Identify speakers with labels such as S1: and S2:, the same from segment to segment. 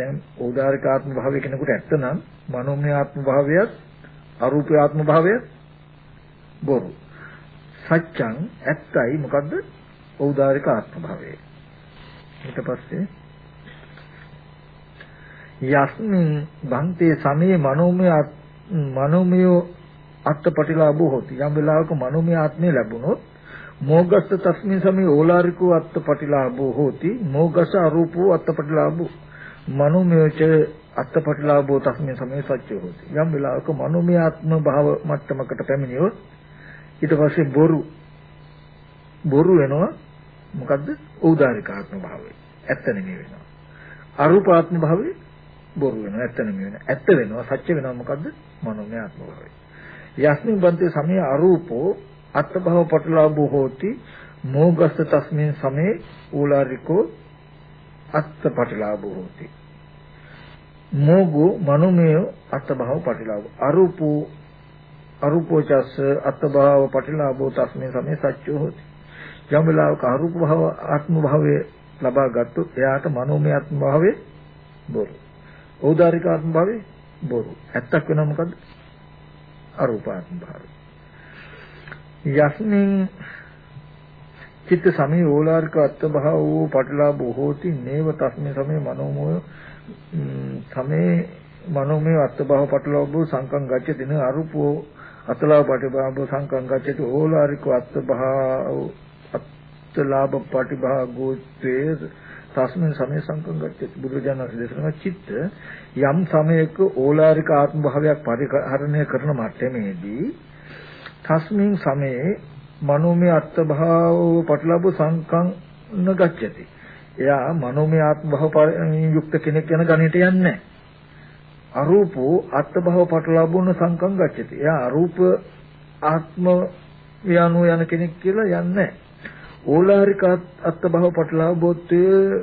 S1: දැන් ඕදාරික ආත්ම භාවය කෙනෙකුට ඇත්තනම් මනෝමය ආත්ම භාවයත් අරූපී ආත්ම භාවයත් බොරු. සත්‍යං ඇත්තයි මොකද්ද? ඕදාරික ආත්ම භාවය. ඊට පස්සේ යස්මින් බන්තේ සමේ මනෝමය මනෝමය අත්පටිලාභෝ හොති යම් වෙලාවක මනෝමය ආත්මය ලැබුණොත් මෝගස්ස තස්මින් සමේ ඕලාරිකෝ අත්පටිලාභෝ හෝති මෝගස අරූපෝ අත්පටිලාභෝ මනෝමයච අත්පටිලාභෝ තස්මින් සමේ සත්‍ය හෝති. යම් වෙලාවක මනෝමය ආත්ම භාව මට්ටමකට පැමිණියොත් ඊට පස්සේ බොරු බොරු වෙනවා. මොකද්ද? ඖදාරික ආත්ම භාවය. ඇත්ත නෙමෙයි වෙනවා. අරූපාත්ම භාවය බොරු වෙනවා. ඇත්ත නෙමෙයි වෙනවා. ඇත්ත වෙනවා. සත්‍ය වෙනවා. මොකද්ද? මනෝමය ආත්ම භාවය. යස්මින් බන්තේ සමේ අරූපෝ අත්භව පටලාභෝ හෝති. මෝගස්ස තස්මින් සමේ ඌලාරිකෝ අත්ත පටලාභෝ හෝති. මෝගෝ මනුමය අත්භව පටලාභ අරූපෝ අරූපෝචස්ස අත්භව පටලාභෝ තස්මින් සමේ සච්චෝ හෝති යම් වෙලාවක අරූප භව ආත්ම භාවයේ ලබා ගත්තොත් එයාට මනෝමය ආත්ම භාවයේ බොරු. ඖදාරික ආත්ම භාවයේ බොරු. ඇත්තක් වෙනවා මොකද්ද? අරූපාත්ම භාවය. යස්මින් චිත්ත සමේ ඕලාරික අත්භාව වූ පටලාභෝ හෝති නේව තස්මේ සමේ මනෝමය සමේ මනෝමය අත්භාව පටලාභෝ සංකම් ගච්ඡති න අරූපෝ අතලාභ පටිභාව සංකම් ගච්ඡති ඕලාරික අත්භාව අත්ලාභ පටිභාගෝ තේ තස්මින් සමේ සංකම් ගච්ඡති බුදුරජාණන් දේශනා චිත්ත යම් සමයක ඕලාරික ආත්ම භාවයක් පරිහරණය කරන මට්ටමේදී තස්මින් සමේ මනෝමය අත්භාව පටලබ සංකම් නගච්ඡති. එයා මනෝමය ආත්ම භව යුක්ත කෙනෙක් යන ගණයට යන්නේ අරූපෝ අත්භව පටලබුන සංකම් ගච්ඡති. එයා අරූප ආත්ම යනු යන කෙනෙක් කියලා යන්නේ ඕලාරික අත්භව පටලබොත්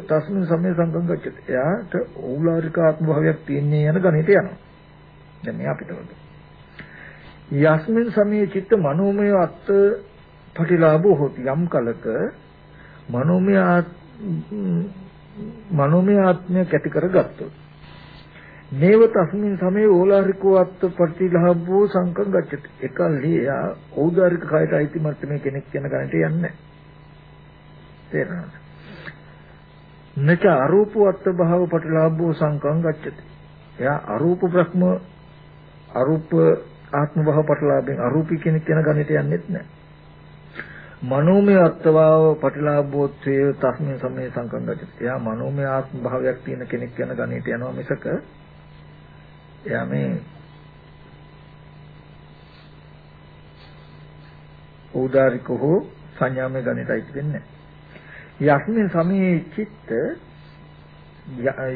S1: තස්මින් සමේ සංකම් ගච්ඡති. එයාට ඕලාරික ආත්ම භාවයක් තියෙන්නේ යන ගණයට යනවා. දැන් මේ අපිට වගේ යස්මින් සමේ චිත්ත මනෝමය අත් පටිලාභෝ හොති යම් කලක මනෝමය මනෝමය ආත්මය කැටි කරගත්තොත් නේව තස්මින් සමේ ඕලාරිකෝ අත් පටිලාභෝ සංකම් ගච්ඡති. එකල්හි යා ඖදාරික කයට අයිති මට්ටමේ කෙනෙක් කියන ගණට යන්නේ තේරෙනවද? නච අරූපෝ අත් භාව පටිලාභෝ සංකම් ගච්ඡති. එයා අරූප බ්‍රහ්ම අරූප ආත්ම භව පටලාභෙන් අරූපී කෙනෙක් කියන ගණිතය යන්නේත් නැහැ. මනෝමය අත්වාව පටිලාභෝත්‍රය තස්මින් සමේ සංකංගත. එයා මනෝමය ආත්ම භාවයක් තියෙන කෙනෙක් කියන ගණිතය යනවා මිසක එයා මේ උදාරික හෝ සංඥාමය ගණිතයි වෙන්නේ යස්මින් සමේ චිත්ත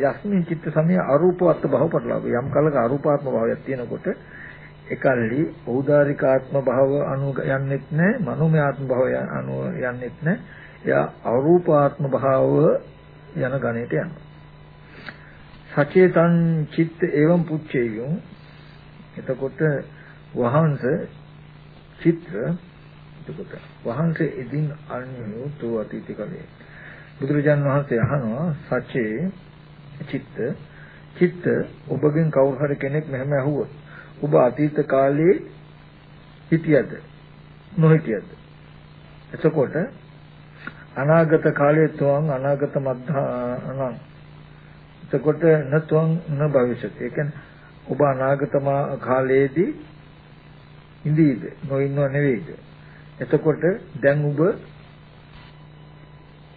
S1: යස්මින් චිත්ත සමේ අරූපවත් භව පටලාව යම් කලක අරූපාත්ම භාවයක් තියෙනකොට එකල්ලි ඖදාරිකාත්ම භව අනු යන්නෙත් නැහැ මනෝමය ආත්ම භව අනු යන්නෙත් නැහැ එයා අරූපාත්ම භාව යන ගණයට යනවා. සචේතං චිත්ත එවම් පුච්චේයුම්. එතකොට වහන්ස චිත්‍ර එතකොට වහන්ස එදින් අන්‍යෝ අතීත කලේ. බුදුරජාන් වහන්සේ අහනවා සචේ චිත්ත චිත්ත ඔබගෙන් කවුරු හරි කෙනෙක් මෙහෙම ඇහුවොත් ඔබ අතීත කාලේ හිටියද? නොහිටියද? එතකොට අනාගත කාලයේ තුන් අනාගත මද්ධානං එතකොට නතුන් න භවිෂත්. ඒ කියන්නේ ඔබ අනාගත කාලයේදී ඉඳීද? නොඉන්නව නෙවෙයිද? එතකොට දැන් ඔබ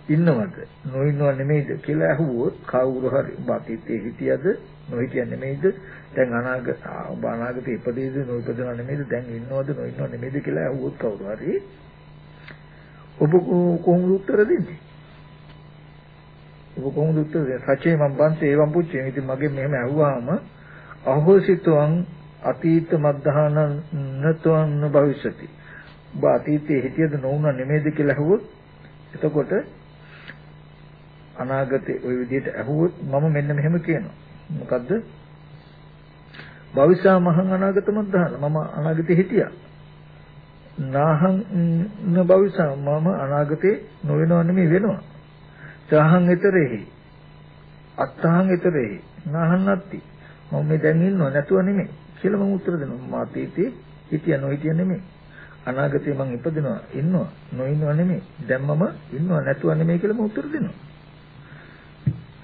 S1: ඉන්නවද? නොඉන්නව නෙමෙයිද කියලා අහුවොත් කවුරු හරි ඔබ අතීතයේ හිටියද? නොහිටිය නෙමෙයිද? දැන් අනාගත ඔබ අනාගතේ ඉපදෙයිද නොඉපදෙනව නෙමෙයිද? දැන් ඉන්නවද නොඉන්නව නෙමෙයිද කියලා අහුවොත් කවුරු හරි ඔබ කොහොමද උත්තර දෙන්නේ? ඔබ කොහොමද උත්තර දෙන්නේ? සචේ මම් බන්සේ එවම් පුච්චේ. ඉතින් මගේ මෙහෙම ඇහුවාම අහෝසිතවං අතීත මද්ධාන නතවං භවිෂති. ඔබ අතීතයේ හිටියද නොවුන නෙමෙයිද කියලා අහුවොත් එතකොට අනාගතේ ওই විදිහට ඇහුවොත් මම මෙන්න මෙහෙම කියනවා. මොකද්ද? භවිෂා මහං අනාගතම දහන. මම අනාගතේ හිටියා. නාහං න භවිෂා මම අනාගතේ නොවෙනව නෙමෙයි වෙනවා. සාහං ඊතරෙහි අත්තහං ඊතරේ නහන්නත්ති මම මේ දැන් ඉන්නව නැතුව නෙමෙයි. කියලා මම උත්තර දෙනවා. මම අතීතේ හිටිය නොහිටිය නෙමෙයි. අනාගතේ මං ඉපදිනවා ඉන්නවා නොඉන්නව නෙමෙයි. දැන් මම ඉන්නව නැතුව නෙමෙයි කියලා මම උත්තර දෙනවා.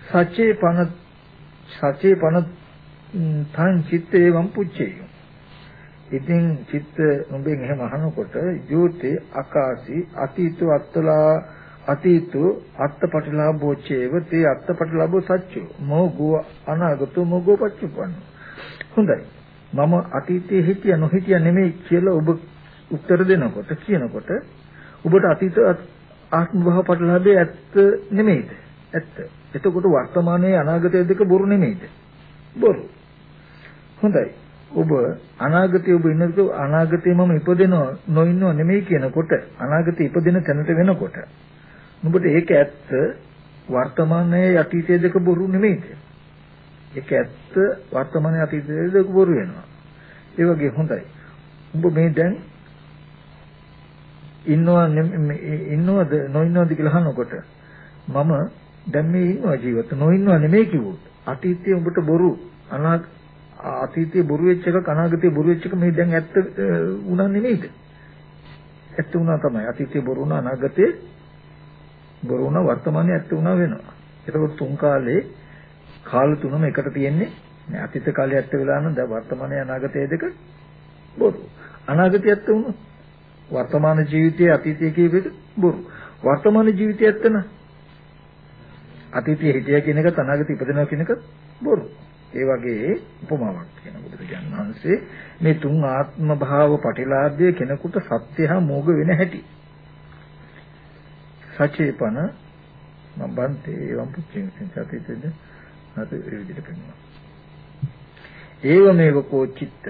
S1: සච්චේ පන සච්චේ පන තං චිත්තේ වම් පුච්චේ ඉතින් චිත්ත උඹෙන් එහෙම අහනකොට යෝතේ අකාසි අතීතෝ අත්තලා අතීතෝ අත්තපටිලාභෝචේව තේ අත්තපටිලාභෝ සච්චෝ. මොගෝ අනාගතෝ මොගෝ පච්චුපන්න. හොඳයි. මම අතීතයේ හිටිය නොහිටිය නෙමෙයි කියලා ඔබ උත්තර දෙනකොට කියනකොට ඔබට අතීත ආත්ම භව පටලැබේ ඇත්ත නෙමෙයිද? ඇත්ත. එතකොට වර්තමානයේ අනාගතයේ දෙක බොරු නෙමෙයිද? බොරු. හොඳයි. ඔබ අනාගතයේ ඔබ ඉන්නකොට අනාගතයේ මම ඉපදෙනව නොඉන්නව නෙමෙයි කියනකොට අනාගතයේ ඉපදෙන තැනට වෙනකොට නුඹට ඒක ඇත්ත වර්තමානයේ අතීතයේ දෙක බොරු නෙමෙයිද ඒක ඇත්ත වර්තමානයේ අතීතයේ දෙක බොරු වෙනවා. ඒ වගේ හොඳයි. ඔබ මේ දැන් ඉන්නව ඉන්නවද නොඉන්නවද කියලා අහනකොට මම දැන් මේ ඉන්නවා ජීවිත. නොඉන්නව නෙමෙයි කිව්වොත් අතීතයේ ඔබට බොරු අනාගත අතීතයේ බොරු වෙච්ච එක අනාගතයේ බොරු වෙච්ච එක මේ දැන් ඇත්ත උනා නෙමෙයිද ඇත්ත උනා තමයි. අතීතයේ බොරු උනා අනාගතයේ බොරු උනා වර්තමානයේ ඇත්ත උනා වෙනවා. ඒකෝ තුන් කාලේ කාල තුනම එකට තියෙන්නේ නෑ. අතීත කාලේ ඇත්ත වෙලා නම් දැන් වර්තමානයේ අනාගතයේ දෙක බොරු. අනාගතයේ ඇත්ත උනා වර්තමාන ජීවිතයේ අතීතයේ කියවෙද බොරු. වර්තමාන ජීවිතය ඇත්ත න අතීතයේ හිටිය කියන එක අනාගතේ ඉපදෙනවා කියන එක බොරු. ඒ වගේ උපමාවක් කියන බුදුරජාණන් වහන්සේ මේ තුන් ආත්ම භාව පටිලාභය කෙනෙකුට සත්‍ය හා මෝග වෙන හැටි. සචේපන මබන්තේ එවම් පුච්චින් සත්‍යයේද නැත ඒ විදිහට කරනවා. ඒව මේව කෝචිත්ත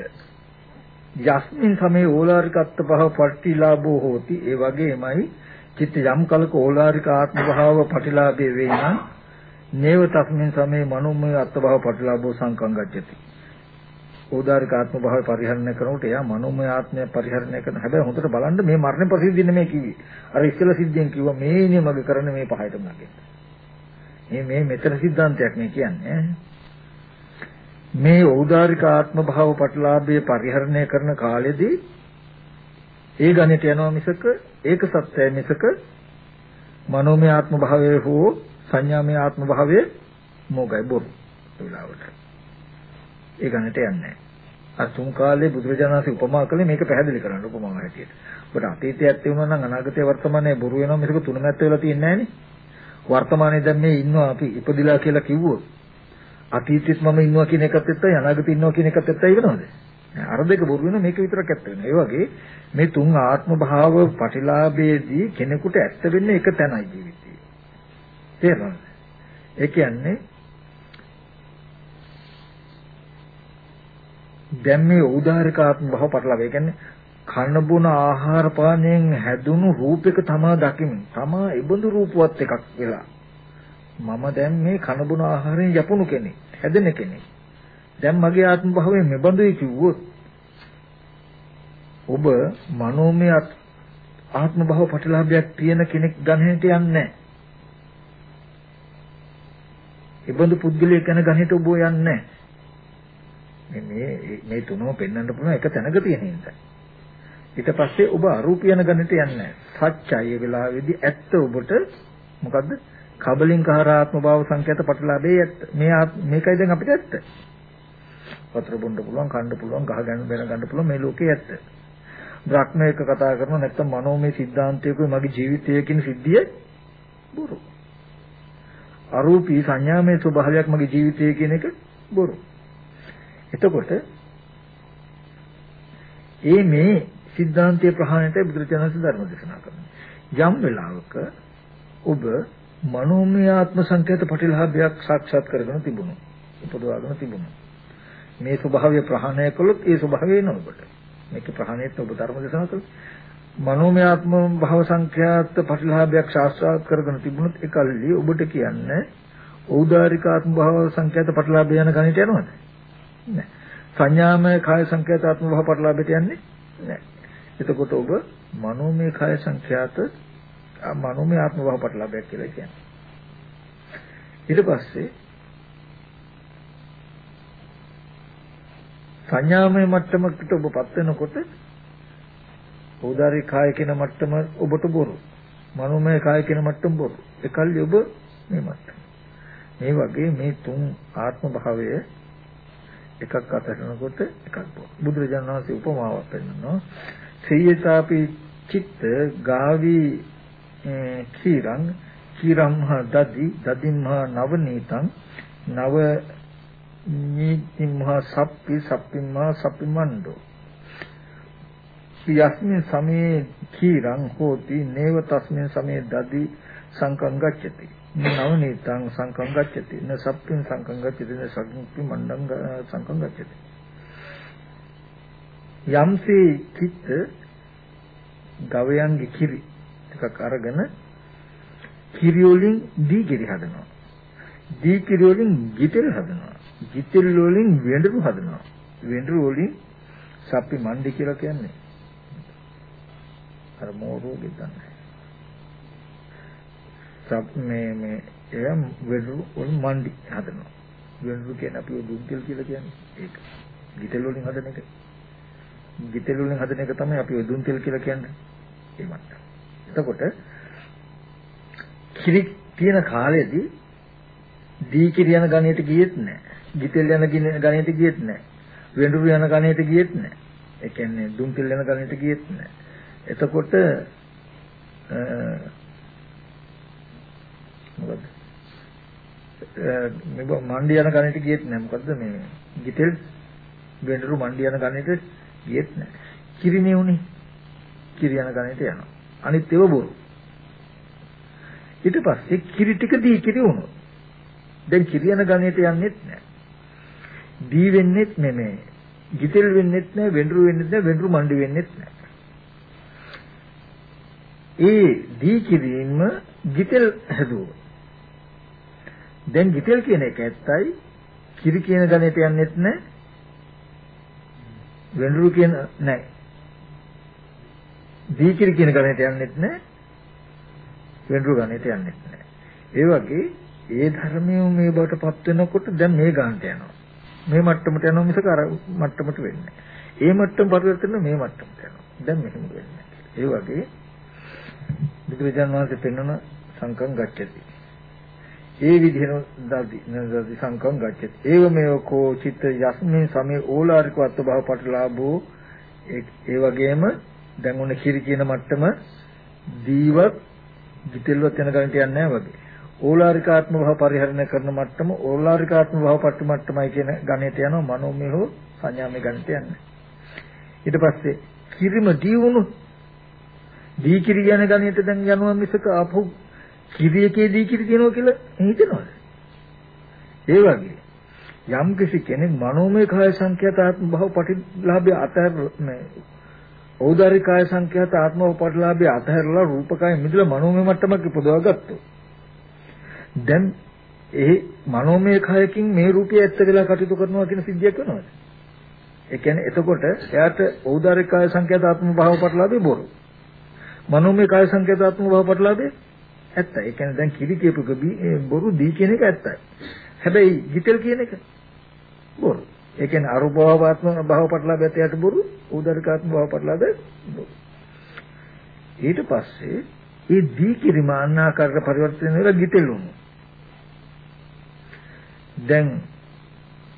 S1: යස්මින් සමේ ඕලාරිකත්ව භව පටිලාභෝ හෝති ඒ වගේමයි චිත්ත යම් කලක ඕලාරික ආත්ම භාව පටිලාභේ වේ නම් නේව තස්මින් සමේ මනෝමය අත්භව පටිලාභෝ සංකම් ගච්ඡති. ඕදාරික ආත්ම භාවය පරිහරණය කරනකොට එයා මනෝමය ආත්මය පරිහරණය කරන හැබැයි හොඳට බලන්න මේ මරණ ප්‍රසිද්ධිය මේ කිව්වේ. අර ඉස්සෙල්ලා සිද්ධියෙන් කිව්වා මේ නියමග කරන මේ පහයටම නැගෙන්න. මේ මේ මෙතන සිද්ධාන්තයක් නේ කියන්නේ. මේ ඕදාරික ආත්ම භාව පටිලාභය පරිහරණය කරන කාලෙදී ඒ ගණිත යනවා මිසක ඒක සත්‍යය මිසක මනෝමය ආත්ම භාවයේ හෝ සංඥාමය ආත්ම භාවයේ මොගයි බොරු වෙලාවට. ඒ ගණිත යන්නේ අසුන් කාලේ බුදුරජාණන්සේ උපමා කළේ මේක පැහැදිලි කරන්න උපමාව හැටියට. ඔබට අතීතයේ ඇත්තේ වුණා නම් අනාගතයේ වර්තමානයේ බොරු වෙනවා මිසක තුනම ඇත්ත වෙලා තියන්නේ නැහනේ. වර්තමානයේ දැන් මේ ඉන්නවා අපි ඉපදිලා කියලා කිව්වොත් අතීතෙත් මම ඉන්නවා කියන එකත් ඇත්තයි අනාගතේ ඉන්නවා කියන එකත් ඇත්තයි වෙනවද? අර දෙක බොරු වෙනවා මේක විතරක් ඇත්ත වෙනවා. ඒ වගේ මේ තුන් ආත්ම භාව පටිලාභයේදී කෙනෙකුට ඇත්ත වෙන්නේ එක තැනයි ජීවිතේ. තේරෙනවද? ඒ කියන්නේ දැන් මේ උදාරකාත්ම භව පටලවා. ඒ කියන්නේ කන බොන ආහාර පානයෙන් හැදුණු රූපයක තමා දකිමින් තමා ඉබඳු රූපවත් එකක් වෙලා මම දැන් මේ කන බොන ආහාරයෙන් යපුණු කෙනෙක් හැදෙන කෙනෙක් දැන් මගේ ආත්ම භාවයෙන් මෙබඳුයි කිව්වොත් ඔබ මනෝමය ආත්ම භව ප්‍රතිලාභයක් තියෙන කෙනෙක් ගණයට යන්නේ නැහැ ඒබඳු පුද්ගලයෙක් ගැන ගණිත ඔබ යන්නේ මේ මේ මේ තුනම පෙන්වන්න පුළුවන් එක තැනක තියෙන නිසා. ඊට පස්සේ ඔබ අරූපී යන ගණිත යන්නේ සත්‍යය වෙලාවේදී ඇත්ත ඔබට මොකද්ද? කබලින්කාරාත්ම භාව සංකේත පටලාභේ ඇත්ත. මේ මේකයි දැන් අපිට ඇත්ත. වතුර බොන්න පුළුවන්, කන්න පුළුවන්, ගහ ගන්න බැන ගන්න පුළුවන් මේ ලෝකේ ඇත්ත. බ්‍රහ්මයක කතා කරනවා නැත්නම් මනෝමය සිද්ධාන්තයක මගේ ජීවිතය කියන සිද්ධිය බොරු. අරූපී සංඥාමය ස්වභාවයක් මගේ ජීවිතයේ කියන එක බොරු. එතකොට ඒ මේ සිද්ධාන්තයේ ප්‍රහාණයට බුදුරජාණන් ධර්ම දේශනා කරනවා. යම් වෙලාවක ඔබ මනෝමය ආත්ම සංකේත ප්‍රතිලාභයක් සාක්ෂාත් කරගෙන තිබුණා. උපදවාගෙන තිබුණා. මේ ස්වභාවය ප්‍රහාණය කළොත් ඒ ස්වභාවය එනවා ඔබට. මේක ප්‍රහාණයට ඔබ ධර්ම දේශනා කළොත් මනෝමය ආත්ම භව සංඛ්‍යාත ප්‍රතිලාභයක් සාස්ත්‍රාත් කරගෙන තිබුණොත් ඒකල්ලි ඔබට කියන්නේ ඖදාරික ආත්ම භව සංඛ්‍යාත ප්‍රතිලාභය යන ගණිත යනවද? නැහැ සංඥාමය කාය සංඛ්‍යාත ආත්ම භව ප්‍රතිලාභයට යන්නේ නැහැ එතකොට ඔබ මනෝමය කාය සංඛ්‍යාත මනෝමය ආත්ම භව ප්‍රතිලාභයක් කියලා කියන්නේ. ඊට පස්සේ සංඥාමය මට්ටමකට ඔබපත් වෙනකොට උදාරි කාය කියන මට්ටම ඔබට බොරු. මනෝමය කාය කියන මට්ටම බොරු. එකල්ලි ඔබ මේ මට්ටම. මේ වගේ මේ තුන් ආත්ම භාවය එකක් අතහැරනකොට එකක් බොරු. බුදුරජාණන් වහන්සේ උපමාවක් පෙන්නනවා. සේයතාපි චිත්ත ගාවි කීරං කීරම්හ දදි දදිම්හ නවනීතං නව නීතිම්හ සප්පි සප්පිම්හ සප්පිමණ්ඩෝ යස්මින් සමේ කීරං හෝති නේව තස්මින් සමේ දදි සංකං ගච්ඡති නවනීතං සංකං ගච්ඡති න සප්පින් සංකං ගච්ඡති න සග්නිප්පි මණ්ඩං සංකං ගච්ඡති යම්සේ චිත්ත ගවයන්ගේ කිරි ටිකක් අරගෙන කිරි වලින් දී කිරි හදනවා. දී කිරි වලින් ගිතෙල් හදනවා. ගිතෙල් වලින් වෙඬරු හදනවා. වෙඬරු වලින් සප්පි මණ්ඩි කියලා කියන්නේ. අර මෝරෝ ගෙතන්නේ. සප් මේ මේ එයම් වෙඬරු වලින් මණ්ඩි හදනවා. වෙඬරු කියන්නේ අපි දුන්තෙල් කියලා කියන්නේ. ඒක. ගිතෙල් වලින් හදන එක. ගිතෙල් වලින් හදන එක තමයි අපි දුන්තෙල් කියලා කියන්නේ. ඒ මට්ටම. එතකොට කිරි තියෙන කාලෙදී දී කිරි යන ගණයට ගියෙත් නැහැ. ගිතෙල් යන ගණයට ගියෙත් නැහැ. වෙඬුරු යන ගණයට ගියෙත් නැහැ. ඒ කියන්නේ දුම්පිල් යන ගණයට ගියෙත් නැහැ. එතකොට මොකද මේ මණ්ඩි යන ගණයට ගියෙත් නැහැ. මොකද්ද මේ ගිතෙල් වෙඬුරු මණ්ඩි යන ගණයට ගියෙත් නැහැ. කිරිනේ උනේ. කිරි යන ගණයට යනවා. අනිත් ඒවා බොරු. ඊට පස්සේ කිරි ටික දී කිරි වුණා. දැන් කිරි යන ගණයට යන්නේත් නැහැ. දී වෙන්නේත් නෙමෙයි. ගිතෙල් වෙන්නේත් නැහැ, වෙඬරු වෙන්නේත් නැහැ, වෙඬරු මණ්ඩි වෙන්නේත් නැහැ. ඒ දී කිරීම ගිතෙල් හැදුවා. දැන් ගිතෙල් කියන එක ඇත්තයි කිරි කියන ගණයට යන්නේත් නැහැ. වෙඬරු කියන නැහැ. දී කිරි කියන ගණයට යන්නේත් නැහැ. වෙඬරු ගණයට යන්නේ නැහැ. ඒ වගේ ඒ ධර්මයේ මේ බවටපත් වෙනකොට දැන් මේ ගානට යනවා. මේ මට්ටමට යනවා මිසක අර මට්ටමට වෙන්නේ ඒ මට්ටම පරිවර්තන මේ මට්ටමට යනවා. දැන් මෙහෙම වෙන්නේ. ඒ වගේ බුදුරජාණන් වහන්සේ පෙන්වන සංකම් ගච්ඡති. ඒ විදිහට දදි නදි සංකම් ගච්ඡති. ඒව මේ කෝ චිත්ත යස්මින් සමේ ඕලාරික අත්භව පටලාභෝ ඒ වගේම දැන් ඔන්න කිරි කියන මට්ටම දීවත් ගිතෙල්වත් යන ගණිත යන්නේ නැහැ වගේ. ඕලාරිකාත්ම භව පරිහරණය කරන මට්ටම ඕලාරිකාත්ම භව පට්ට මට්ටමයි කියන ගණිත යනවා මනෝමය හෝ සංඥාමය ගණිත යන්නේ. ඊට පස්සේ කිරිම දී වුණු දී කිරි යන ගණිත දැන් යනවා මිසක ආපහු කිරියකේ දී කිරි තියනවා කියලා හිතනවද? ඒ වගේ යම් කිසි කෙනෙක් මනෝමය කාය සංඛ්‍යාත ආත්ම භව පටිලාභය අතර මේ ඖදාරික කාය සංඛ්‍යාත ආත්මව පරිලාභය අතහැරලා රූපකය මිදලා මනෝමය මට්ටමක් ඉපදවා ගත්තොත් දැන් ඒ මනෝමය කයකින් මේ රූපය ඇත්ත කියලා කටයුතු කරනවා කියන සිද්ධියක් වෙනවද? ඒ කියන්නේ එතකොට එයාට ඖදාරික කාය සංඛ්‍යාත ආත්ම භාව පරිලාභය බොරු. මනෝමය කාය සංඛ්‍යාත ආත්ම භාව පරිලාභය ඇත්තයි. ඒ කියන්නේ දැන් කිරි කියපුක බොරු දී කියන එක ඇත්තයි. හැබැයි ගිතෙල් කියන එක බොරු. ඒ කියන්නේ අරුභවත්ම භව පටලබැත යට බොරු උදරිකාත්ම භව පටලබ බොරු ඊට පස්සේ ඒ දී කිරිම අන්නාකාරයට පරිවර්තන වෙලා ගිතෙලුණු දැන්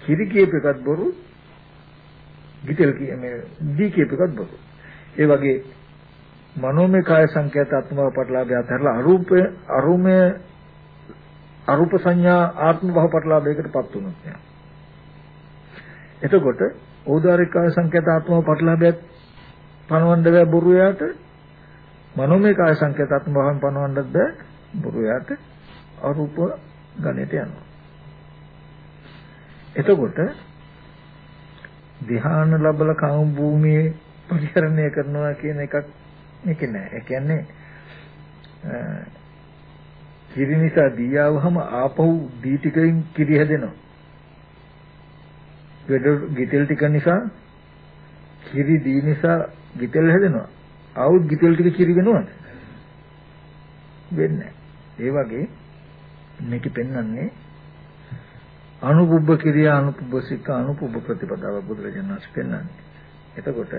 S1: කිරි කීප එකත් බොරු ගිතෙල් කියන්නේ දී කීප එකත් බොරු ඒ වගේ මනෝමය කාය සංකේත ආත්මව පටලබය අතරලා අරූපය අරුමය අරූප සංඥා ආත්ම භව පටලබයකටපත් වුණොත් නෑ. එතකොට ඕදාරිකාය සංකේත ආත්මව පටලැබෙත් පනවන්න බෑ බොරුයාට මනෝමය කාය සංකේත ආත්ම භාවයෙන් පනවන්නත් බෑ බොරුයාට අරූප ගණයට යනවා. එතකොට ධ්‍යාන ලැබල කාම භූමියේ පරිහරණය කරනවා කියන එකක් මේක නෑ ඒ කියන්නේ කිරි නිසා දීයවහම ආපහු දී ටිකකින් කිරි හැදෙනවා ගිතෙල් ටික නිසා කිරි දී නිසා ගිතෙල් හැදෙනවා. ආවුත් ගිතෙල් ටික කිරි වෙනවද? වෙන්නේ ඒ වගේ මේක පෙන්වන්නේ අනුපුබ්බ කිරියා අනුපුබ්බ සික අනුපුබ්බ ප්‍රතිපදාව බුදුරජාණන් වහන්සේ පෙන්වන්නේ. එතකොට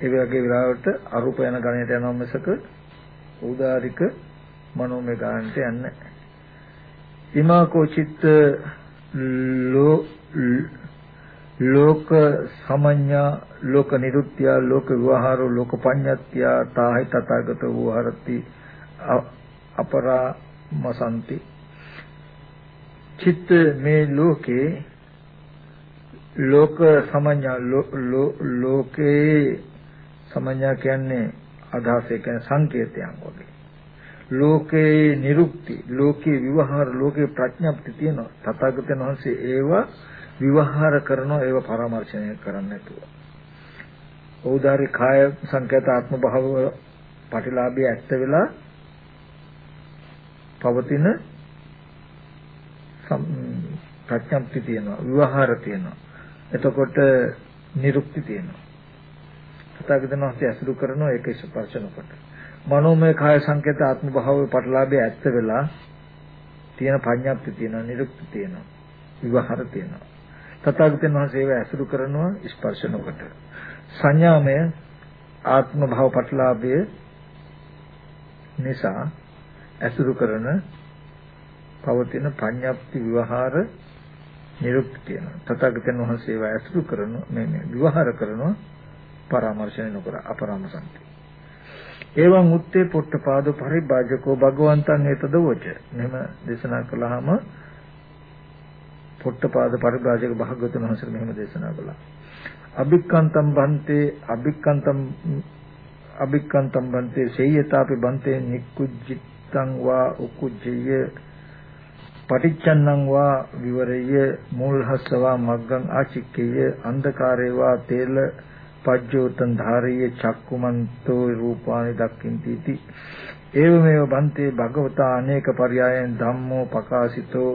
S1: ඒ වගේ වෙලාවට අරූප යන ගණයට යනවා මිසක උදාරික මනෝමය ගානට යන්නේ ඉමාකෝ චිත්ත ලෝ ලෝක සමඤ්ඤා ලෝක නිරුත්‍ය ලෝක විවහාරෝ ලෝක පඤ්ඤත්‍ය තාහි තථාගත වූහරති අපරාමසන්ති. චිත්ත මේ ලෝකේ ලෝක සමඤ්ඤා ලෝකේ සමඤ්ඤා කියන්නේ අදහස කියන්නේ සංකේතයන් වගේ. ලෝකේ නිරුක්ති, ලෝකේ විවහාර, ලෝකේ ප්‍රඥප්ති තියෙනවා. තථාගතයන් වහන්සේ ඒවා විවහාර කරනවා, ඒවා පරාමර්ශණය කරන්නේ නැතුව. ඕදාරි කාය සංකේත ආත්ම භාව පටිලාභය ඇත්ත වෙලා පවතින ප්‍රඥප්ති තියෙනවා, විවහාර තියෙනවා. එතකොට නිරුක්ති තියෙනවා. තථාගතයන් වහන්සේ අසුරු කරනවා ඒක ස්පර්ශන කොට. මනෝමය කාය සංකේත ආත්ම භාවයේ පටලාභය ඇත්ත වෙලා තියෙන පඤ්ඤාප්ති තියෙනවා, නිරුක්ති තියෙනවා, විවහාර තියෙනවා. තථාගතයන් වහන්සේ ඒව අසුරු කරනවා ස්පර්ශන කොට. සංඥාමය ආත්ම භාව පටලාභය නිසා අසුරු කරන පවතින පඤ්ඤාප්ති විවහාර නිරුක්ති තියෙනවා. තථාගතයන් වහන්සේ ඒව අසුරු කරන මේ විවහාර කරනවා පරාමර්ශනය නොකර අපරාමසන්ති. එවං උත්තේ පොට්ටපාද පරිභාජකෝ භගවන්තං ඒතද වච. මෙහෙම දේශනා කළාම පොට්ටපාද පරිභාජක භාග්‍යවතුන් වහන්සේ මෙහෙම දේශනා කළා. අභික්කන්තම් බන්තේ අභික්කන්තම් අභික්කන්තම් බන්තේ සේයතාපි බන්තේ නික්කුජ්ජිත්තං වා උකුජ්ජය පටිච්චන්නං වා විවරය මූලහස්සවා මග්ගං ආචික්කේය අන්ධකාරේ වා තේල පජ්ජෝතං ධාරීය චක්කුමන්තෝ රූපානි දක්ඛින්ති इति. එවමෙව බන්තේ භගවතා අනේක පරයයන් ධම්මෝ පකාසිතෝ.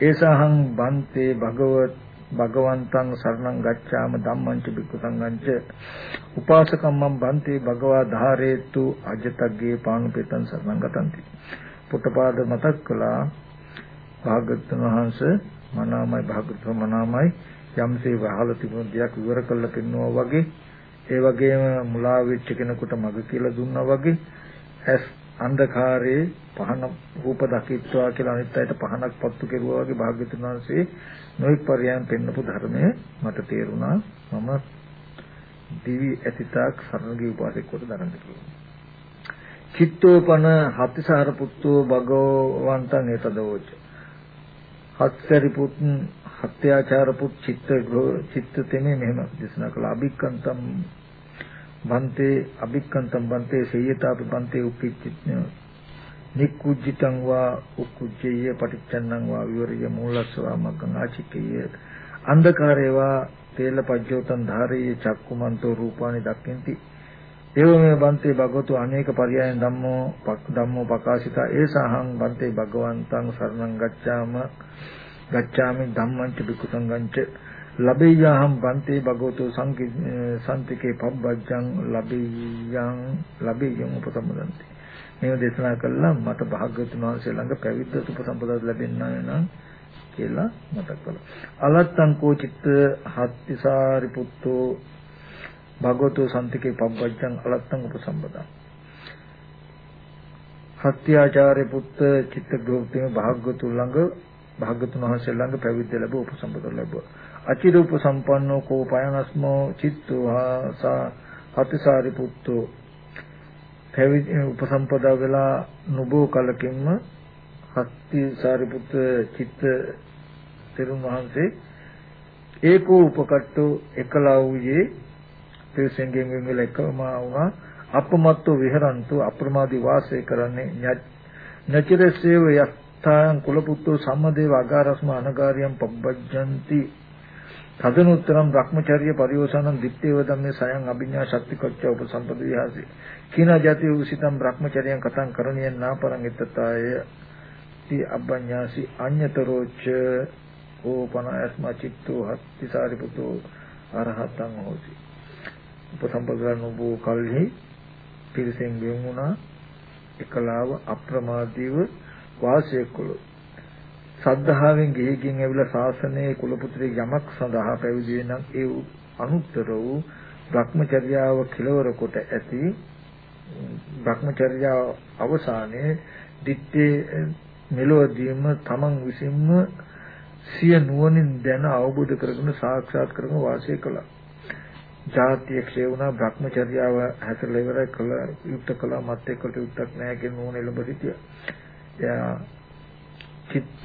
S1: ඒසහං බන්තේ භගවත් භගවන්තං සරණං ගච්ඡාම ධම්මං ච බික්ඛු සංඝං ච. උපාසකම්මං බන්තේ භගවා ධාරේතු අජතග්ගේ පාණුපිතං සරණං ගතಂತಿ පුට්ටපාද මතක් කළා. භාගතුන් වහන්සේ මනාමයි භාගතුන් මනාමයි. යම්සේ වහලා තිබුණු දෙයක් විවර කරලා පෙන්නවා වගේ ඒ වගේම මුලා වෙච්ච කෙනෙකුට මග කියලා දුන්නා වගේ ඇස් අන්ධකාරයේ පහන රූප දකිත්වා කියලා අනිත් අයට පහනක් පත්තු කෙරුවා වගේ භාග්‍යතුන් වහන්සේ නොඑක් පරයන් පෙන්නපු ධර්මය මට තේරුණා මම දිවි ඇතිතාක් සරණගේ උපාසක කොට දරන්න කියලා. චිත්තෝපන හතිසාර පුත්තෝ භගවන්තං ඒතදෝච. හත්සරිපුත් සත්‍යාචාර පුත් චිත්ත චිත්ත තෙමේ මෙහෙම දේශනා කළා. අභික්කන්තම් බන්තේ අභික්කන්තම් බන්තේ සේයතාපි බන්තේ උපිච්චිත්‍ය නික්කුජ්ජිතං වා උක්කුජ්ජය පටිච්චන්නං වා විවරිය මූලස්සවා මග්ගං ආචිකේය අන්ධකාරේවා තේල පජ්ජෝතං ධාරේ චක්කුමන්තෝ රූපානි දක්ඛන්ති. එවමෙ බන්තේ භගවතු අනේක පරයයන් ධම්මෝ ධම්මෝ ප්‍රකාශිතා ඒසහං බන්තේ භගවන්තං සරණං ගච්ඡාම ගච්ඡාමි ධම්මංච බිකු සංගංච ලබෙය්‍යහම් බන්තේ භගවතු සංතිකේ පබ්බජ්ජං ලබෙය්‍යං ලබෙය්‍යං උපසම්පදන්ති මේව දේශනා කළා මට භාග්‍යවතුන් වහන්සේ ළඟ පැවිද්ද උපසම්පදා ලැබෙන්නා නම් කියලා මතක් කළා. අලත්තං කෝ චිත්ත හත්තිසාරි පුත්තෝ භගවතු සංතිකේ පබ්බජ්ජං අලත්තං උපසම්පදා සත්‍යාචාර්ය පුත්ත චිත්ත ගෝප්තිම භාග්‍යවතුන් ළඟ භාග්‍යතුන් වහන්සේ ළඟ පැවිද්ද ලැබ උපසම්පද ලැබුවා. අචිරූප සම්පන්නෝ කෝපයනස්මෝ චිත්තෝ සා අතිසාරි පුත්තෝ පැවිදි උපසම්පදා වෙලා නුබෝ කලකින්ම හත්ති සාරිපුත්‍ර චිත්ත තෙරුන් වහන්සේ ඒකෝ උපකට්ටෝ එකලා වූයේ තෙසෙන්ගෙන් වෙන වෙල එකම වුණා අපමත්ව විහරන්තු අප්‍රමාදී වාසය කරන්නේ නචරසේව යස් තායන් කුලපුත්තෝ සම්මදේව අගාරස්ම අනගාරියම් පබ්බජ්ජಂತಿ. තදනුත්තරම් භ්‍රමචර්ය පරිෝසනං දිත්තේව ධම්මේ සයන් අභිඤ්ඤා ශක්තිකොච්ච උපසම්පද විහාසි. කින ජාති උසිතම් භ්‍රමචර්යයන් කතං කරණියන් නාපරං එත්තතාය. ති අබ්බඤ්ඤාසි අඤ්‍යතරෝච ඕපනයස්ම චිත්තෝ හත්ති සාරිපුතෝ අරහතං හෝති. උපසම්පදන වූ කල්හි පිරිසෙන් වෙන් වුණා. එකලාව අප්‍රමාදීව වාසය කළොත් සද්ධාවෙන් ගෙයකින් ඇවිල්ලා ශාසනයේ කුලපුත්‍රයෙක් යමක් සඳහා පැවිදි වෙනම් ඒ අනුත්තර වූ භ්‍රමචර්යාව කෙලවර කොට ඇති භ්‍රමචර්යාව අවසානයේ දිත්තේ මෙලොවදීම තමන් විසින්ම සිය නුවණින් දැන අවබෝධ කරගෙන සාක්ෂාත් කරගෙන වාසය කළා. ජාතිය ක්ෂය වුණා භ්‍රමචර්යාව හැසිරලා ඉවරයි කළ යුක්ත කළා මත් එක්කට යුක්තක් නැහැ කියන නෝන එළඹ සිටියා. එයා චිත්ත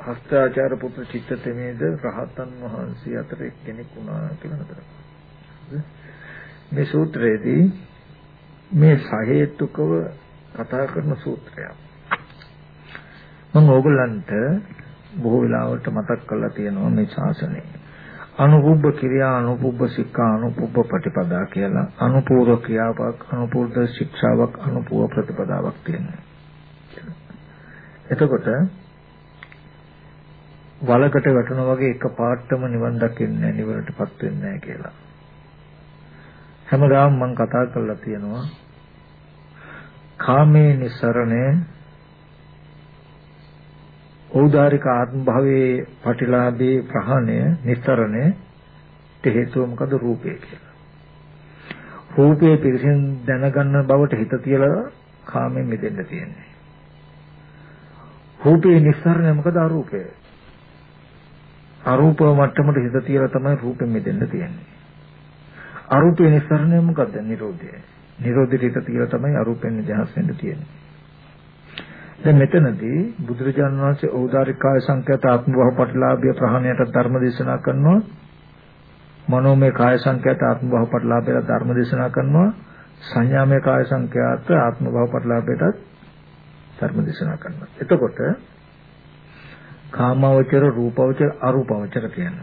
S1: හස්තාචාර පුත්‍ර චිත්ත තෙමේද රහතන් වහන්සේ අතර එක්කෙනෙක් වුණා කියලා නතර මේ සූත්‍රයේදී මේ සහේතුකව කතා කරන සූත්‍රයක්. මම ඕගලන්ට බොහෝ වෙලාවට මතක් කරලා තියෙනවා මේ ශාසනය. අනුපුබ්බ ක්‍රියා අනුපුබ්බ සික්ඛා අනුපුබ්බ ප්‍රතිපදා කියලා. අනුපූර්ව ක්‍රියාවක් අනුපූර්ව ශික්ෂාවක් අනුපූර්ව ප්‍රතිපදාවක් තියෙනවා. එතකොට වලකට වැටුණා වගේ එක පාටම නිවන් දකින්නේ නිවනටපත් වෙන්නේ නැහැ කියලා. හැමදාම මම කතා කරලා තියෙනවා කාමේ නිසරණය ඖදාරික ආත්ම භාවයේ පටිලාභේ ප්‍රහාණය නිසරණය හේතුව මොකද රූපේ කියලා. රූපේ පිරිසින් දැනගන්න බවට හිත තියලා කාමෙන් මිදෙන්න තියෙන්නේ. රූපේ නිස්සාරණය මොකද අරූපය? අරූප මට්ටමට හිත තියලා තමයි රූපෙන් මිදෙන්න තියෙන්නේ. අරූපේ නිස්සාරණය මොකද? නිරෝධය. නිරෝධයට හිත තියලා තමයි අරූපෙන් නිදහස් වෙන්න තියෙන්නේ. දැන් මෙතනදී බුදුරජාණන් වහන්සේ ඖදාරිකාය සංකේත ආත්ම භව පටලාභය ප්‍රහාණයට ධර්ම දේශනා කරනවා. මනෝමය කාය සංකේත ආත්ම භව පටලාභයට ධර්ම දේශනා කරනවා. සංඥාමය කාය සංකේත ආත්ම භව පටලාභයටත් ධර්ම දේශනා කරනවා. එතකොට කාමවචර රූපවචර අරූපවචර කියන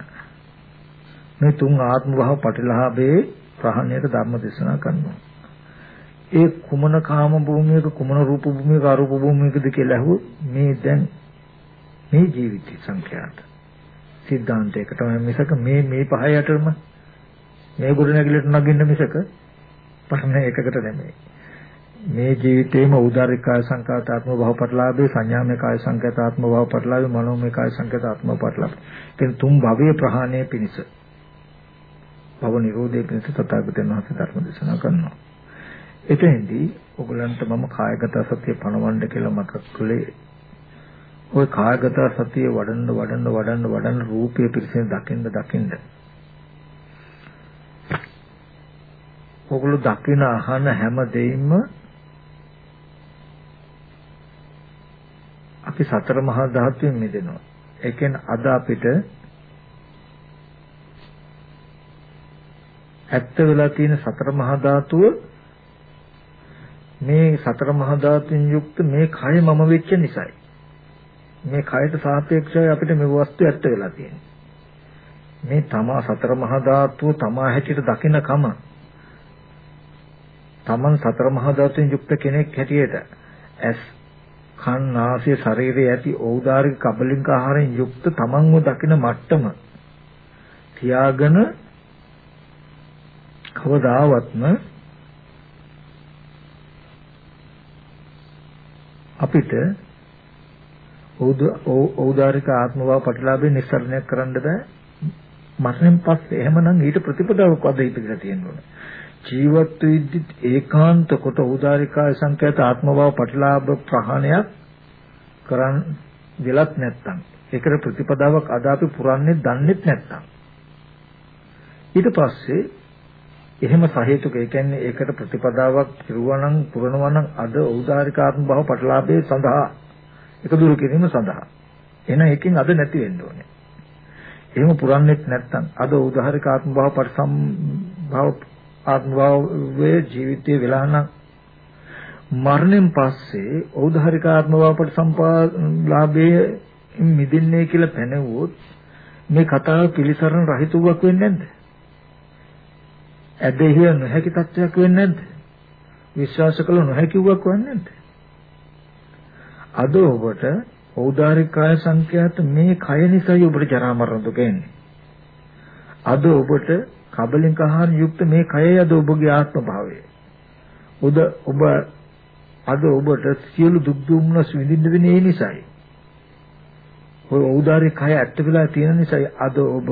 S1: මේ තුන් ආත්ම භව පටිලාභේ ප්‍රහණයට ධර්ම දේශනා කරනවා. ඒ කුමන කාම භූමියක කුමන රූප භූමියක අරූප භූමියකද කියලා අහුවොත් මේ දැන් මේ ජීවිත සංඛ්‍යාත සිද්ධාන්තයකට මිසක මේ මේ පහ යටම මේ ගුණ නැගිලට නගින්න මිසක පරණ එකකට නෙමෙයි. මේ ජීවිතේම උදාරික කාය සංකාතාත්ම භව පටලාභේ සංඥාමය කාය සංකාතාත්ම භව පටලාභේ මනෝමය කාය සංකාතාත්ම පටලාභේ කියන තුන් භවයේ ප්‍රහාණය පිණිස භව නිරෝධයේ පිණිස තථාගතයන් වහන්සේ ධර්ම දේශනා කරනවා. එතෙන්දී ඔයගලන්ට මම කායගත සතිය පණවන්න කියලා මතක් කළේ ওই කායගත සතිය වඩන්න වඩන්න වඩන්න වඩන්න රූපය පිරිසෙන් දකින්න දකින්න. ඔගොල්ලෝ දකින අහන හැම දෙයින්ම අපි සතර මහා ධාතුවෙන් මිදෙනවා. ඒ කියන්නේ අද අපිට ඇත්ත වෙලා තියෙන සතර මහා ධාතුව මේ සතර මහා ධාතුන් යුක්ත මේ කය මම වෙච්ච නිසායි. මේ කයට සාපේක්ෂව අපිට මේ වස්තු ඇත්ත වෙලා තියෙන්නේ. මේ තමා සතර මහා ධාතුව තමා හැටියට දකිනකම තමන් සතර මහා ධාතුන් යුක්ත කෙනෙක් හැටියට ඇස් කන් නාසය ශරීරයේ ඇති ඖදාරික කබලින්ක ආහාරයෙන් යුක්ත තමන්ව දකින මට්ටම තියාගෙන කවදාවත්ම අපිට ඖදාරික ආත්ම භාව ප්‍රතිලාභේ නිස්සරණය කරන්න බෑ. මරණයෙන් පස්සේ එහෙමනම් ඊට ප්‍රතිපදාවක් අද ඉතිරිලා තියෙන්න ඕනේ. ජීවත් වෙද්දි ඒකාන්ත කොට උදාරිකාය සංකේත ආත්මභාව ප්‍රතිලාභ ප්‍රහාණයක් කරන් වෙලත් නැත්තම් ඒකට ප්‍රතිපදාවක් අද අපි පුරන්නේ දන්නේත් නැත්තම්. ඊට පස්සේ එහෙම සහේතුක ඒ කියන්නේ ඒකට ප්‍රතිපදාවක් පිරුවා නම් පුරනවා නම් අද උදාරිකාත්ම භාව ප්‍රතිලාභයේ සඳහා ඒක දුරු කිරීම සඳහා. එන එකකින් අද නැති වෙන්න ඕනේ. එහෙම පුරන්නේත් නැත්තම් අද උදාරිකාත්ම භාව පරිසම් භාව ආත්මභාවයේ ජීවිතේ වෙලා නම් මරණයෙන් පස්සේ ඖදාහරික ආත්මභාවපට සම්පාලාභයේ මිදින්නේ කියලා පැනෙවුවොත් මේ කතාව පිළිසරණ රහිතුවක් වෙන්නේ නැද්ද? ඇදහිය නොහැකි තත්වයක් වෙන්නේ නැද්ද? විශ්වාස කළ නොහැකි වුවක් වෙන්නේ නැද්ද? අද ඔබට ඖදාරික කාය සංඛ්‍යාත මේ කය නිසායි ඔබට ජරා මරණ දුක එන්නේ. අද ඔබට කබලින්ක ආහාර යුක්ත මේ කයයි අද ඔබගේ ආත්ම භාවය. උද ඔබ අද ඔබට සියලු දුක් දුම්නස් විඳින්න වෙන්නේ ඒ නිසායි. ඔය ඖදාරික කය ඇත්ත වෙලා තියෙන නිසා අද ඔබ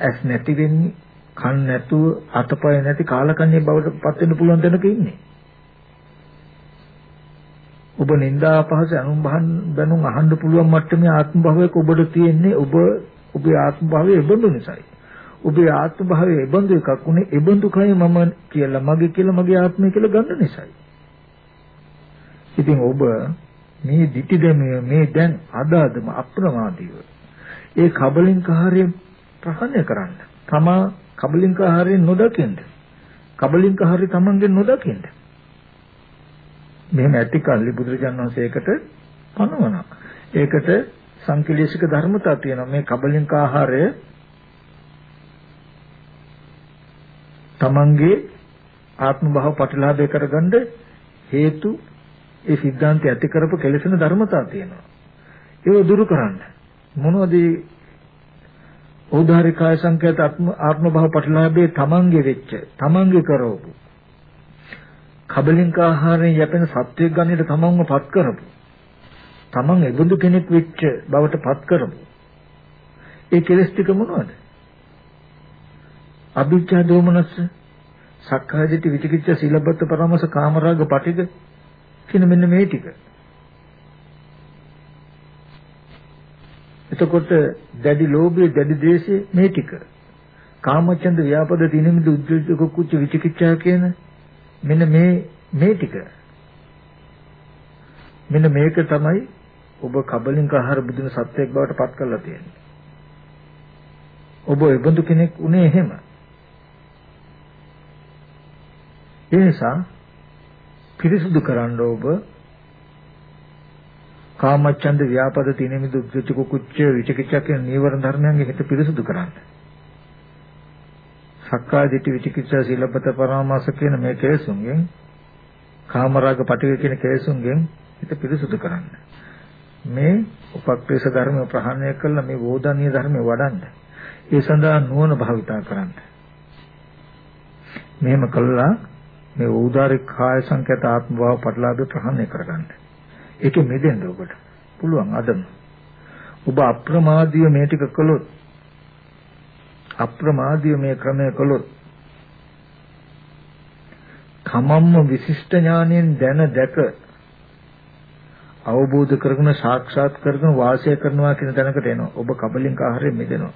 S1: ඇස් නැති වෙන්නේ කන් නැතුව අතපය නැති කාලකන්ණිය බවට පත් වෙන්න පුළුවන් තැනක ඉන්නේ. ඔබ නිന്ദා අපහස අනුන් බැනුම් අහන්න පුළුවන් මට්ටමේ ආත්ම භාවයක ඔබට තියෙන්නේ ඔබ ඔබේ ආත්ම භාවය එබඳු නිසායි. ඔබේ ආත්ම භාවය එබඳු එකක් උනේ එබඳු කය මම කියලා මගේ කියලා මගේ ආත්මය කියලා ගන්න නිසායි. ඉතින් ඔබ මේ ditthi දෙමිය මේ දැන් අදාදම අප්‍රමාදීව ඒ කබලින්කාරයෙන් ප්‍රහාණය කරන්න. තමා කබලින්කාරයෙන් නොදකින්න. කබලින්කාරය තමන්ගෙන් නොදකින්න. මෙහෙම ඇති කල්ලි බුදුරජාණන් වහන්සේකට පනවනවා. ඒකට සංකලේශික ධර්මතා තියෙනවා. මේ කබලින්ක තමන්ගේ ආත්ම භාව ප්‍රතිලාභය කරගන්න හේතු ඒ සිද්ධාන්තය ඇති කරපු කෙලෙසන ධර්මතා තියෙනවා. ඒව දුරු කරන්න. මොනවද ඕධාරිකාය සංකේත ආත්ම ආත්ම භාව ප්‍රතිලාභයේ තමන්ගේ වෙච්ච තමන්ගේ කරවපු කබලින්ක ආහාරයෙන් යැපෙන සත්වයක් ගන්නට තමන්ව පත් කරපු තමන් එබඳු කෙනෙක් වෙච්ච බවට පත් කරමු. ඒ කෙලස් ටික මොනවද? අභිජ්ජා දෝමනස්ස, සක්කාය දිට්ඨි විචිකිච්ඡා සීලබ්බත පරමස කාමරාග පටිග කියන මෙන්න මේ ටික. එතකොට දැඩි ලෝභය, දැඩි ද්වේෂය මේ ටික. කාමචන්ද ව්‍යාපද දිනෙමිද උද්දේශ කුච්ච විචිකිච්ඡා කියන මෙන්න මේ මේ ටික. මෙන්න මේක තමයි ඔබ කබලින්ක ආහාර බුදුන සත්‍යයක් බවට පත් කරලා තියෙන්නේ. ඔබ එබඳු කෙනෙක් උනේ එහෙම. ඒ නිසා පිරිසුදු කරන්න ඔබ කාමච්ඡන්ද ව්‍යාපද තිනෙමිදු උච්ච කුච්ච විචිකිච්ඡා කියන නීවරණ ධර්මයන්ගේ හිත පිරිසුදු කරන්න. සක්කාය දිට්ඨි විචිකිච්ඡා සීලබ්බත පරාමාස කියන මේ කේසුන්ගෙන් කාමරාග පටිඝ කියන කේසුන්ගෙන් හිත පිරිසුදු කරන්න. මේ උපක්ලේශ ධර්ම ප්‍රහාණය කළා මේ වෝදනීය ධර්ම වඩන්න. ඒ සඳහා නුවණ භාවිතා කරන්න. මෙහෙම කළා මේ උදාරික කාය සංකේත ආත්ම භාව පටලාභය ප්‍රහාණය කරගන්න. ඒකෙ මෙදෙන්න ඔබට පුළුවන් අදම. ඔබ අප්‍රමාදීව මේ ටික කළොත් අප්‍රමාදීව මේ ක්‍රමය කළොත් කමම්ම විශිෂ්ට ඥාණයෙන් දැන දැක අවබෝධ කරගෙන සාක්ෂාත් කරගෙන වාසය කරනවා කියන තැනකට එනවා. ඔබ කබලින්ක ආහාරයෙන් මිදෙනවා.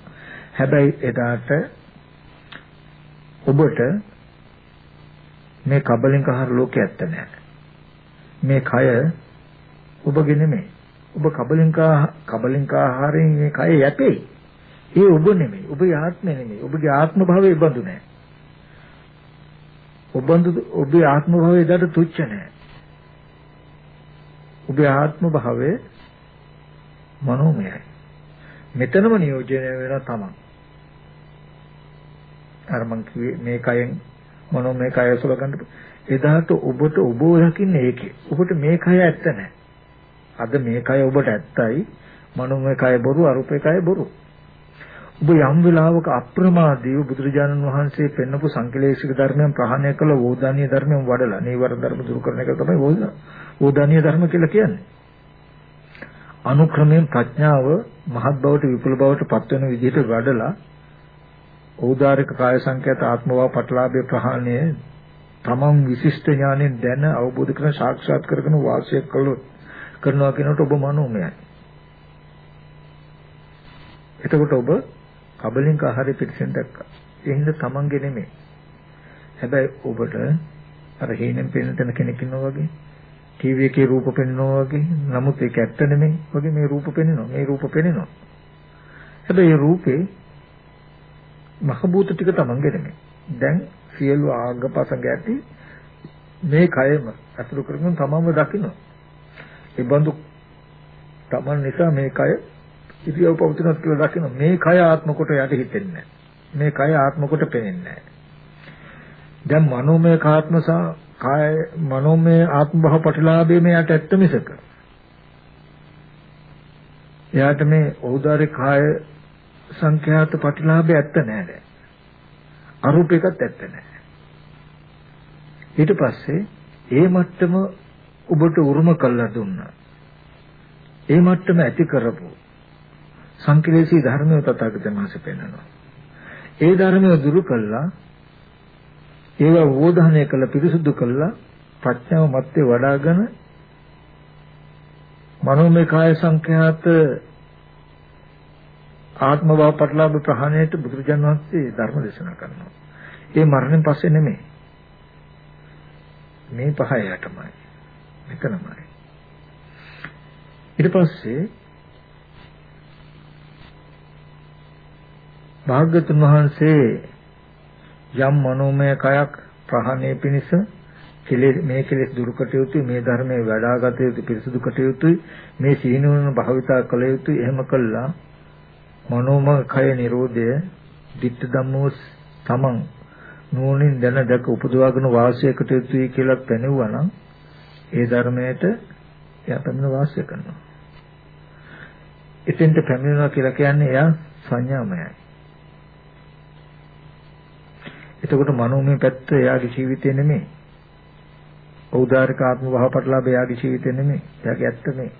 S1: හැබැයි එදාට ඔබට මේ කබලින්ක ආහාර ලෝකේ ඇත්ත නෑ. මේ කය ඔබගේ නෙමෙයි. ඔබ කබලින්ක කබලින්ක ආහාරයෙන් මේ කය යැපෙයි. ඒ ඔබ නෙමෙයි. ඔබගේ ආත්මය නෙමෙයි. ඔබගේ ආත්ම භාවය බඳු නෑ. ඔබඳු ඔබේ ආත්ම භාවය එදාට තුච්ච නෑ. ඔබේ ආත්ම භාවය මනෝමයයි. මෙතනම නියෝජනය වෙනවා තමන්. අර මං කිව්වේ මේ කයෙන් මනෝමය කය සුල ගන්න එදාට ඔබට ඔබ දකින්නේ ඒකේ. ඔබට මේ කය ඇත්ත නැහැ. අද මේ කය ඔබට ඇත්තයි. මනෝමය කය බොරු අරූපේ කය බොරු. ඔබ යම් වෙලාවක අප්‍රමාදීව බුදුරජාණන් වහන්සේ පෙන්වපු සංකලේශික ධර්මයන් ප්‍රහාණය කළ වෝදානීය ධර්මයන් වඩලා නීවර ධර්ම දුරු කරන එක තමයි වෝදානීය ධර්ම කියලා කියන්නේ. අනුක්‍රමයෙන් ප්‍රඥාව මහත් බවට විපුල බවට පත් වෙන විදිහට වඩලා ඖදාරික කාය සංකේත ආත්මවා පටලාභේ ප්‍රහාණය තමන් විශිෂ්ට ඥාණයෙන් දැන අවබෝධ කරන සාක්ෂාත් කරගෙන වාසය කළොත් කරනවා කියනකොට ඔබ මනෝමයයි. එතකොට ඔබ කබලින්ක ආහාරය පිටින් දැක්කා. ඒ හින්දා තමන්ගේ නෙමෙයි. හැබැයි ඔබට අර හේනෙන් පෙනෙන තැන කෙනෙක් ඉන්නවා වගේ ටීවී එකේ රූප පෙනෙනවා වගේ නමුත් ඒක ඇත්ත නෙමෙයි. වගේ මේ රූප පෙනෙනවා. මේ රූප පෙනෙනවා. හැබැයි මේ රූපේ මහ භූත ටික තමන්ගේ නෙමෙයි. දැන් සියලු ආගපසඟ ඇති මේ කයම අතුරු කරගෙන තමන්ව දකින්න. ඒ බඳු තමන් නිසා මේ කය ඉරියව් පවතිනත් කියලා දකින්න මේ කය ආත්ම කොට යට හිතෙන්නේ මේ කය ආත්ම කොට පේන්නේ දැන් මනෝමය කාත්ම සහ කාය මනෝමය ආත්ම භව ප්‍රතිලාභයේ මෙයාට ඇත්ත මිසක එයාට මේ ඖදාරික කාය සංඛ්‍යාත ප්‍රතිලාභය ඇත්ත නෑ දැන්. අරූපයකත් ඇත්ත නෑ. ඊට පස්සේ ඒ මට්ටම ඔබට උරුම කළා දුන්නා. ඒ මට්ටම ඇති කරපු සංකලේශී ධර්මය තථාගතයන් වහන්සේ පෙන්වනවා. ඒ ධර්මය දුරු කළා ඒවා වෝධනය කළ පිරිසුදු කළා ප්‍රඥාව මැත්තේ වඩාගෙන මනෝමය කාය සංඛ්‍යාත ආත්ම භව පටලවා ප්‍රහාණයට බුදුරජාන් වහන්සේ ධර්ම දේශනා කරනවා. ඒ මරණයෙන් පස්සේ නෙමෙයි. මේ පහ යටමයි. මෙතනමයි. ඊට පස්සේ භාග්‍යතුන් වහන්සේ යම් මනෝමය කයක් ප්‍රහාණය පිණිස කෙලෙස් මේ කෙලෙස් දුරු කටයුතු මේ ධර්මයේ වඩාගත යුතු පිරිසුදු කටයුතුයි මේ සීනුවන භාවිතා කළ යුතුයි එහෙම කළා මනෝමය කය නිරෝධය ditta ධම්මෝ තමන් නුවණින් දැන දැක උපදවාගෙන වාසය කටයුතුයි කියලා පැනෙවුවා නම් ඒ ධර්මයට එයා පැමිණ වාසය කරනවා. එතෙන්ට පැමිණෙනවා කියලා කියන්නේ එයා සංඥාමයයි. එතකොට මනෝමය පැත්ත එයාගේ ජීවිතේ නෙමෙයි. ඖදාරික ආත්ම භව පටලාභ එයාගේ ජීවිතේ නෙමෙයි. එයාගේ ඇත්ත නෙමෙයි.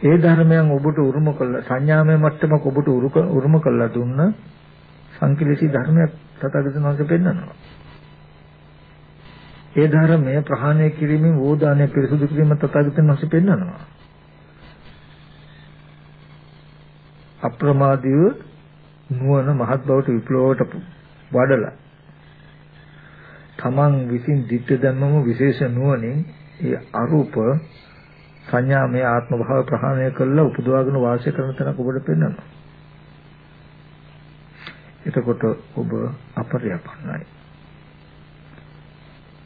S1: ඒ ධර්මයන් ඔබට උරුම කළ සංඥාමය මට්ටමක ඔබට උරුම කළා දුන්න සංකලේශී ධර්මයක් තථාගතයන් වහන්සේ පෙන්නනවා. ඒ ධර්මය ප්‍රහාණය කිරීමෙන් වෝදානය පිරිසුදු කිරීම තථාගතයන් වහන්සේ පෙන්නනවා. අප්‍රමාදීව නුවණ මහත් බවට විප්ලවයට වඩලා තමන් විසින් ධිට්ඨ ධම්මම විශේෂ නුවණින් ඒ අරූප සංඥාමය ආත්ම භාව ප්‍රහාණය කළා උපදවාගෙන වාසය කරන තැනක ඔබට පෙන්වනවා. එතකොට ඔබ අපරියපන්නයි.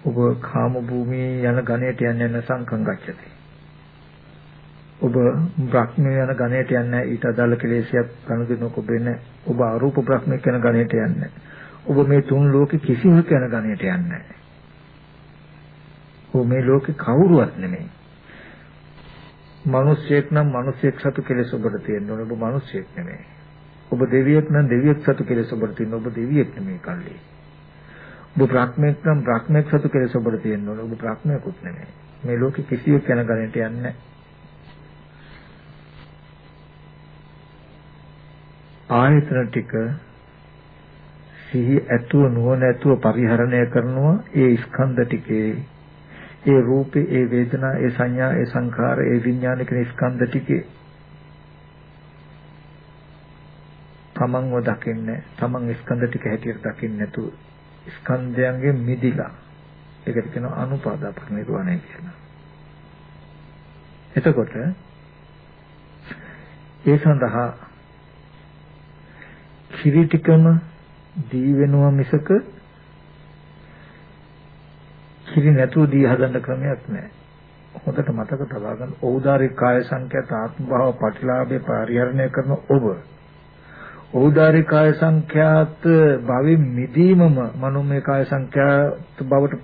S1: ඔබ කාම භූමියේ යන ගණයට යන්නේ නැ සංකම් ගච්ඡති. ඔබ බ්‍රහ්මයේ යන ගණයට යන්නේ ඊට අදාළ කෙලෙසියක් කනුදිනක ඔබෙන්නේ ඔබ අරූප බ්‍රහ්මයක යන ගණයට යන්නේ ඔබ මේ තුන් ලෝකෙ කිසිවක යන ගණයට යන්නේ ඔබ මේ ලෝකෙ කවුරුවත් නෙමෙයි. මිනිස්සෙක් නම් මිනිස්සෙක් සතු කෙලෙස් ඔබට තියෙන්න ඕන ඔබ මිනිස්සෙක් නෙමෙයි. ඔබ දෙවියෙක් නම් දෙවියෙක් සතු කෙලෙස් ඔබට තියෙන ඔබ දෙවියෙක් නෙමෙයි කල්ලි. ඔබ බ්‍රහ්මෙක් නම් බ්‍රහ්මෙක් සතු කෙලෙස් ඔබට තියෙන්න ඕන ඔබ බ්‍රහ්මයෙකුත් නෙමෙයි. මේ ලෝකෙ කිසියෙක් යන ගණනට යන්නේ ආයතන ටික සිහි ඇතුව නුවණ ඇතුව පරිහරණය කරනවා ඒ ස්කන්ධ ටිකේ ඒ රූපේ ඒ වේදනා ඒ සංඥා ඒ සංඛාර ඒ විඥාන කියන ස්කන්ධ ටිකේ තමන්ව දකින්නේ තමන් ස්කන්ධ ටික හැටියට දකින්නේ නැතුව ස්කන්ධයන්ගෙන් මිදිලා ඒකට කියනවා අනුපාදා පරිනිර්වාණය කියලා. එතකොට ඒ සඳහා කිරි ටිකම දී වෙනවා මිසක කිරි නැතුව දී හදන්න ක්‍රමයක් නැහැ. හොඳට මතක තබා ගන්න. ඖදාරික කාය සංඛ්‍යාත ආත්ම භාව ප්‍රතිලාභේ පරිහරණය කරන ඔබ ඖදාරික කාය සංඛ්‍යාත භවෙ මිදීමම මනෝමය කාය සංඛ්‍යාත බවට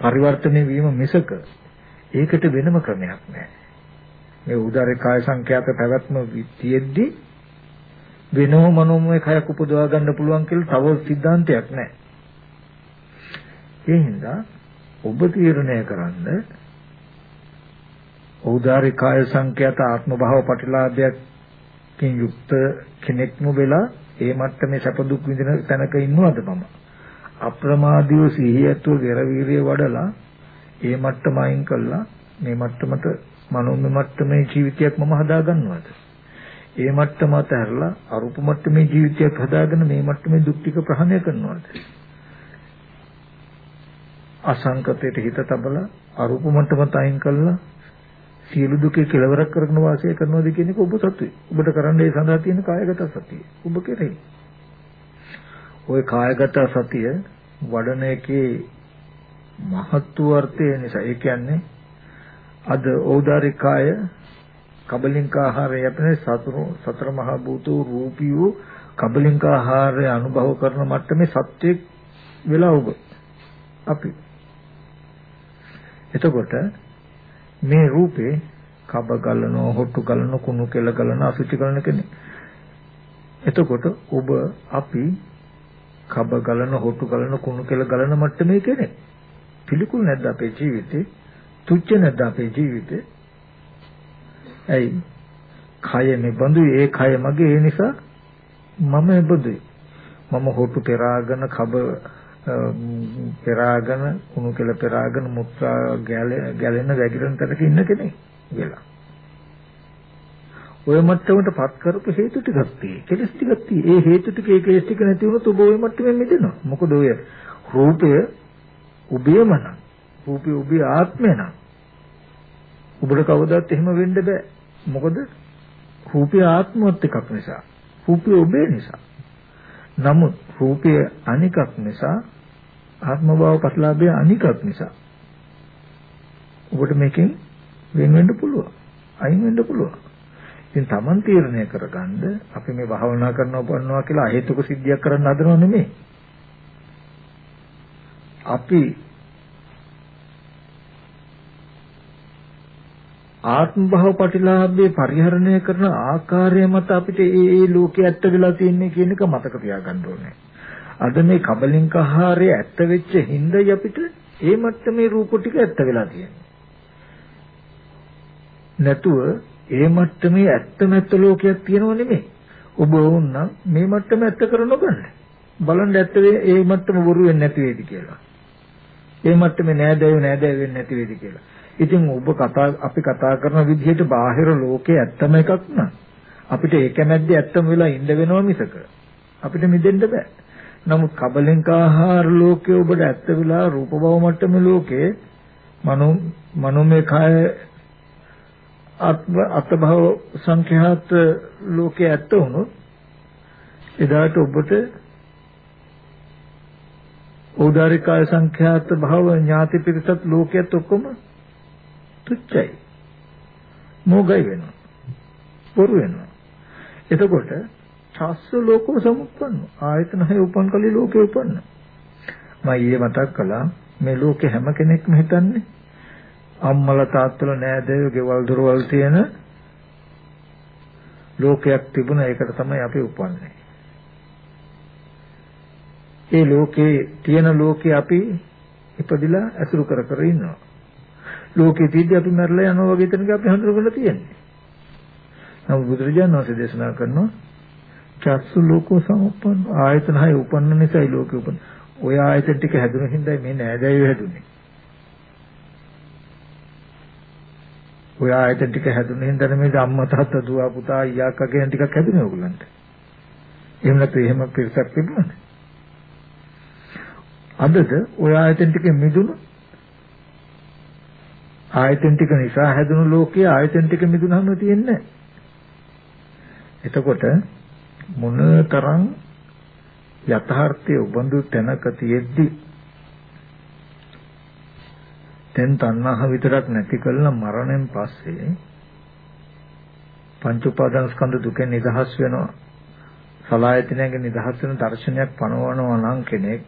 S1: පරිවර්තනය වීම මිසක ඒකට වෙනම ක්‍රමයක් නැහැ. මේ ඖදාරික කාය සංඛ්‍යාත පැවැත්ම තියෙද්දි වෙනම මනෝමය කයක් උපදවා ගන්න පුළුවන් කියලා තව සිද්ධාන්තයක් නැහැ. ඒ හින්දා ඔබ තීරණය කරන්න ඖදාරික කාය සංඛ්‍යාත ආත්ම භාව ප්‍රතිලාභයක් කින් යුක්ත කෙනෙක්ම වෙලා ඒ මට්ටමේ සැප දුක් විඳින තැනක ඉන්නවද මම? අප්‍රමාදීව සිහියත්ව වෙරවීරිය වඩලා ඒ මට්ටම අයින් කළා මේ මට්ටමට මනෝමය මට්ටමේ ජීවිතයක් මම හදා ගන්නවද? ඒ මට්ටම අතහැරලා අරූප මට්ටමේ ජීවිතයක් හදාගෙන මේ මට්ටමේ දුක් ටික ප්‍රහාණය කරනවද? අසංකතයට හිත තබලා අරූප මට්ටමත් අයින් කළා සියලු දුකේ කෙලවරක් කරගෙන වාසය කරනවාද කියන එක ඔබ සතුයි. ඔබට කරන්න ඒ සඳහා තියෙන කායගත සතිය. ඔබ කෙරෙහි. ওই කායගත සතිය වඩන එකේ මහත්ව අර්ථය නිසා ඒ කියන්නේ අද ඖදාරිකාය කබලින්කාහාරය යපනේ සතර සතර මහා භූතෝ රූපීව කබලින්කාහාරය අනුභව කරන මට්ටමේ සත්‍යයක් වෙලා ඔබ අපි එතකොට මේ රූපේ කබ ගලනවා හොට්ටු ගලන කුණු කෙල ගලන අසුචි ගලන කෙනෙක්. එතකොට ඔබ අපි කබ ගලන හොට්ටු ගලන කුණු කෙල ගලන මට්ටමේ කෙනෙක්. පිළිකුල් නැද්ද අපේ ජීවිතේ? තුච්ච නැද්ද අපේ ජීවිතේ? ඇයි? කය මෙබඳු ඒ කය මගේ ඒ නිසා මම එබඳුයි. මම හොටු පෙරාගෙන කබ පෙරාගෙන කුණු කෙල පෙරාගෙන මුත්‍රා ගැලෙන වැగిරෙන තැනක ඉන්න කෙනෙක් කියලා. ඔය මට්ටමට පත් කරපු හේතු ටිකක් තියෙයි. කෙලස් ටිකක් තියෙයි. ඒ හේතු ටික ඒ කෙලස් ටික නැති වුණොත් ඔබ ඔය මට්ටමෙන් මිදෙනවා. මොකද ඔය රූපය ඔබේම නම්. රූපය ඔබේ ආත්මය නම්. ඔබට කවදාවත් එහෙම වෙන්න බෑ. මොකද රූපය ආත්මවත් එකක් නිසා. රූපය ඔබේ නිසා. නමුත් රූපය අනිකක් නිසා ආත්ම භාව පටලාභය අනිකක් නිසා ඔබට මේකෙන් වෙන වෙන්න පුළුවන්. අයින් වෙන්න පුළුවන්. ඉතින් Taman තීරණය කරගන්න අපි මේ භාවනා කරනවා පන්නවා කියලා අහේතුක සිද්ධියක් කරන්න හදනව නෙමෙයි. අපි ආත්ම භාව ප්‍රතිලාභයේ පරිහරණය කරන ආකාරය මත අපිට ඒ ඒ ලෝකේ ඇත්ත වෙලා තියෙන්නේ කියන එක මතක තියාගන්න ඕනේ. අද මේ කබලින්ක ආහාරය ඇත්ත වෙච්ච හිඳයි අපිට ඒ මට්ටමේ රූප ටික ඇත්ත වෙලා තියෙන්නේ. නැතුව ඒ මට්ටමේ ඇත්තම ඇත්ත ලෝකයක් තියෙනව නෙමෙයි. ඔබ වුණනම් මේ මට්ටම ඇත්ත කර නොගන්න. බලන්න ඇත්ත ඒ මට්ටම බොරු වෙන්නේ නැති වේද කියලා. ඒ මට්ටමේ නෑදෑයෝ නෑදෑය වෙන්නේ නැති වේද කියලා. ඉතින් ඔබ කතා අපි කතා කරන විදිහට බාහිර ලෝකේ ඇත්තම එකක් නා. අපිට ඒක මැද්දේ ඇත්තම වෙලා ඉන්න වෙනවා මිසක අපිට මිදෙන්න බෑ. නමුත් කබලෙන්ක ආහාර ලෝකයේ ඔබට ඇත්ත වෙලා රූප භව මට්ටමේ ලෝකේ මනෝ මනෝමය කාය අත්භව සංඛ්‍යාත ලෝකයේ ඇත්ත වුණොත් එදාට ඔබට ඕදාරිකාය සංඛ්‍යාත භව ඥාති පිරිසත් ලෝකයේත් ඔක්කොම තුච්චයි. මොගයි වෙනවා. පොරු වෙනවා. එතකොට චස්ස ලෝකෝ සමුප්පන්න ආයතන හය උපන් කලී ලෝකේ උපන්න මම ඊයේ මතක් කළා මේ ලෝකේ හැම කෙනෙක්ම හිතන්නේ අම්මලා තාත්තලා නෑදෑයෝ ගෙවල් දොරවල් තියෙන ලෝකයක් තිබුණා ඒකට තමයි අපි උපන්නේ. ඒ ලෝකේ තියෙන ලෝකේ අපි ඉපදිලා ඇසුරු කර කර ඉන්නවා. ලෝකේ තියදී අපි මැරලා යනවා වගේ තැනක අපි හඳුනගන්න තියෙන්නේ. නමුත් බුදුරජාණන් වහන්සේ දේශනා කරනවා චස්සු ලෝකෝ සමුප්පන්න ආයතන හය උපන්න නිසායි ලෝකෙ උපන්න. ඔය ආයතන ටික හැදුන හින්දායි මේ නෑදෑයෝ හැදුනේ. ඔය ආයතන ටික හැදුනේ හින්දා මේ අම්මා තාත්තා දුව පුතා අයියා අක්කා කියන ටිකක් හැදුනේ ඕගොල්ලන්ට. එහෙම නැත්නම් එහෙම පිරිසක් තිබුණාද? අදද ඔය ආයතන ටික මිදුණු ආයතන ටික නිසා හැදුණු ලෝකයේ ආයතන ටික මිදුණාම තියෙන්නේ එතකොට මොනතරම් යථාර්ථයේ උබඳු තැනක තියෙද්දි දැන් තණ්හාව විතරක් නැති කළා මරණයෙන් පස්සේ පංච උපාදාන ස්කන්ධ දුකෙන් නිදහස් වෙනවා. සලායතනයෙන් නිදහස් වෙන දර්ශනයක් පනවනවා නම් කෙනෙක්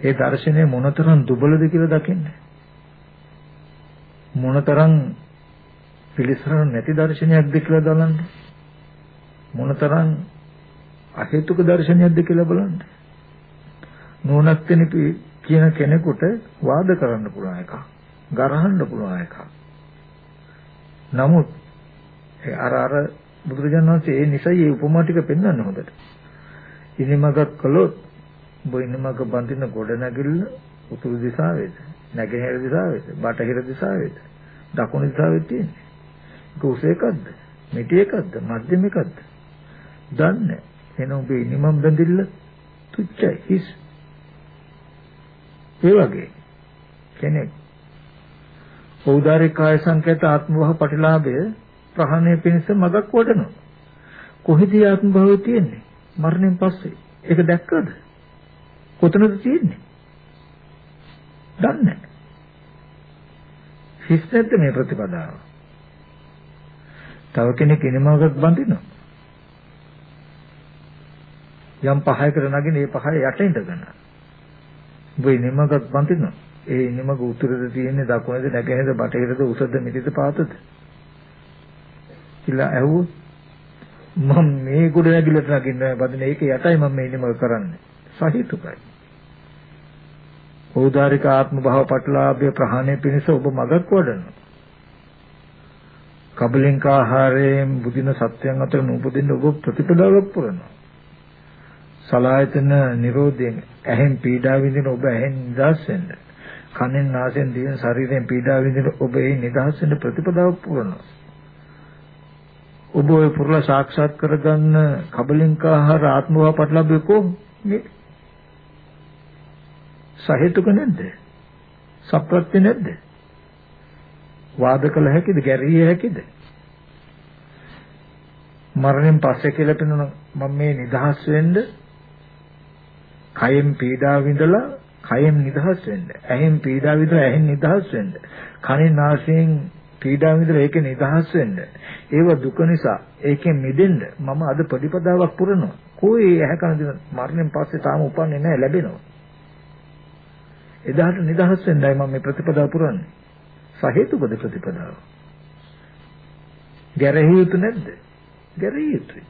S1: ඒ දර්ශනය මොනතරම් දුබලද කියලා දකින්න. මොනතරම් පිළිසරණ නැති දර්ශනයක්ද කියලා බලන්න. මොනතරම් අහේතුක දර්ශනයක්ද කියලා බලන්න. නෝනක් කෙනෙකු කියන කෙනෙකුට වාද කරන්න පුළුවන් එකක්. ගරහන්න පුළුවන් එකක්. නමුත් අර අර බුදුරජාණන් වහන්සේ ඒ නිසා මේ උපමා ටික පෙන්වන්න හොඳට. ඉනිමගක් කළොත් ඔබ ඉනිමග බඳින ගොඩ නැගිල්ල උතුරු දිශාවේද නැගෙනහිර දිශාවේද බටහිර දිශාවේද දකුණු දිශාවේද තියෙන්නේ. ඒක උස එකක්ද? මිටි එකක්ද? මධ්‍යම එකක්ද? දන්නේ. එහෙනම් ඔබේ ඉනිමම් බඳිල්ල තුච්චයි හිස් ඒ වගේ කෙනෙක් ඖදාරික කාය සංකේත ආත්මවහ පටිලාභය ප්‍රහාණය පිණිස මගක් වඩනවා. කොහෙදී ආත්ම භාවය තියෙන්නේ? මරණයෙන් පස්සේ. ඒක දැක්කද? කොතනද තියෙන්නේ? දන්නේ නැහැ. හිස්සෙත් මේ ප්‍රතිපදාව. තව කෙනෙක් ඉනමකට බඳිනවා. යම් පහයකට නගින ඒ පහය යට ඉඳගෙන. ඔබ නිමගත් බඳිනවා. ඒ නිමග උතුරද තියෙන්නේ දකුණේද නැගෙනේද බටහිරද උසද මිටිද පාතද? කියලා ඇහුවොත් මම මේ ගොඩ නැගිලට නගින්න බදින ඒක යටයි මම මේ නිමග කරන්නේ. සහිතුකයි. ඕදාරික ආත්ම භාව පටලාභය ප්‍රහාණය පිණිස ඔබ මගක් වඩනවා. කබලින්ක ආහාරයෙන් බුදින සත්‍යයන් අතර නූපදින්න ඔබ ප්‍රතිපදාවක් පුරනවා. සලායතන නිරෝධයෙන් ඇහෙන් පීඩා විඳින ඔබ ඇහෙන් නිදහස් වෙන්න. කනෙන් නාසයෙන් දිවෙන් ශරීරයෙන් පීඩා විඳින ඔබ ඒ නිදහස් වෙන්න ප්‍රතිපදාවක් පුරනවා. ඔබ ඔය පුරලා සාක්ෂාත් කරගන්න කබලින්ක ආහාර ආත්මව පටලබ්බේ කොහොමද? සහේතුක නැද්ද? සප්‍රත්‍ය නැද්ද? වාද කළ හැකිද? ගැරිය හැකිද? මරණයෙන් පස්සේ කියලා පෙනුන මම මේ නිදහස් වෙන්න කයෙන් පීඩා විඳලා කයෙන් නිදහස් වෙන්න. ඇහෙන් පීඩා විඳලා ඇහෙන් නිදහස් වෙන්න. කනෙන් නාසයෙන් පීඩා විඳලා ඒකේ නිදහස් වෙන්න. ඒව දුක නිසා ඒකෙන් මිදෙන්න මම අද ප්‍රතිපදාවක් පුරනවා. කොහේ ඇහැ කන දින මරණයෙන් පස්සේ තාම උපන්නේ නැහැ ලැබෙනවා. එදාට නිදහස් වෙන්නයි මම මේ ප්‍රතිපදාව පුරන්නේ. සහේතුකද ප්‍රතිපදාව? ගැරහිය යුතු නැද්ද? ගැරහිය යුතුයි.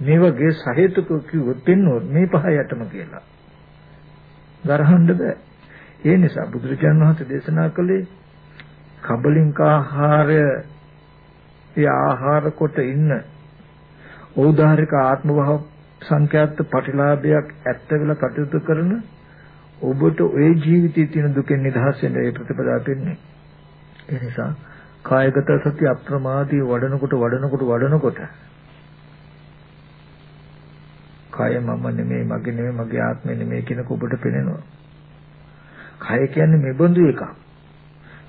S1: මේ වගේ සහේතුක කිව්වොත් පෙන්වොත් මේ පහ යටම කියලා. ගරහන්න බෑ. ඒ නිසා බුදුරජාණන් වහන්සේ දේශනා කළේ කබලින්ක ආහාරය ඒ ආහාර කොට ඉන්න ඕදාරික ආත්ම භාව සංඛ්‍යාත ප්‍රතිලාභයක් ඇත්ත වෙලා කටයුතු කරන ඔබට ওই ජීවිතයේ තියෙන දුකෙන් නිදහස් වෙන්න ඒ ප්‍රතිපදාව දෙන්නේ. ඒ නිසා කායගත සති අප්‍රමාදී වඩනකොට වඩනකොට වඩනකොට කය මම නෙමෙයි මගේ නෙමෙයි මගේ ආත්මය නෙමෙයි කියනක ඔබට පේනවා. කය කියන්නේ මෙබඳු එකක්.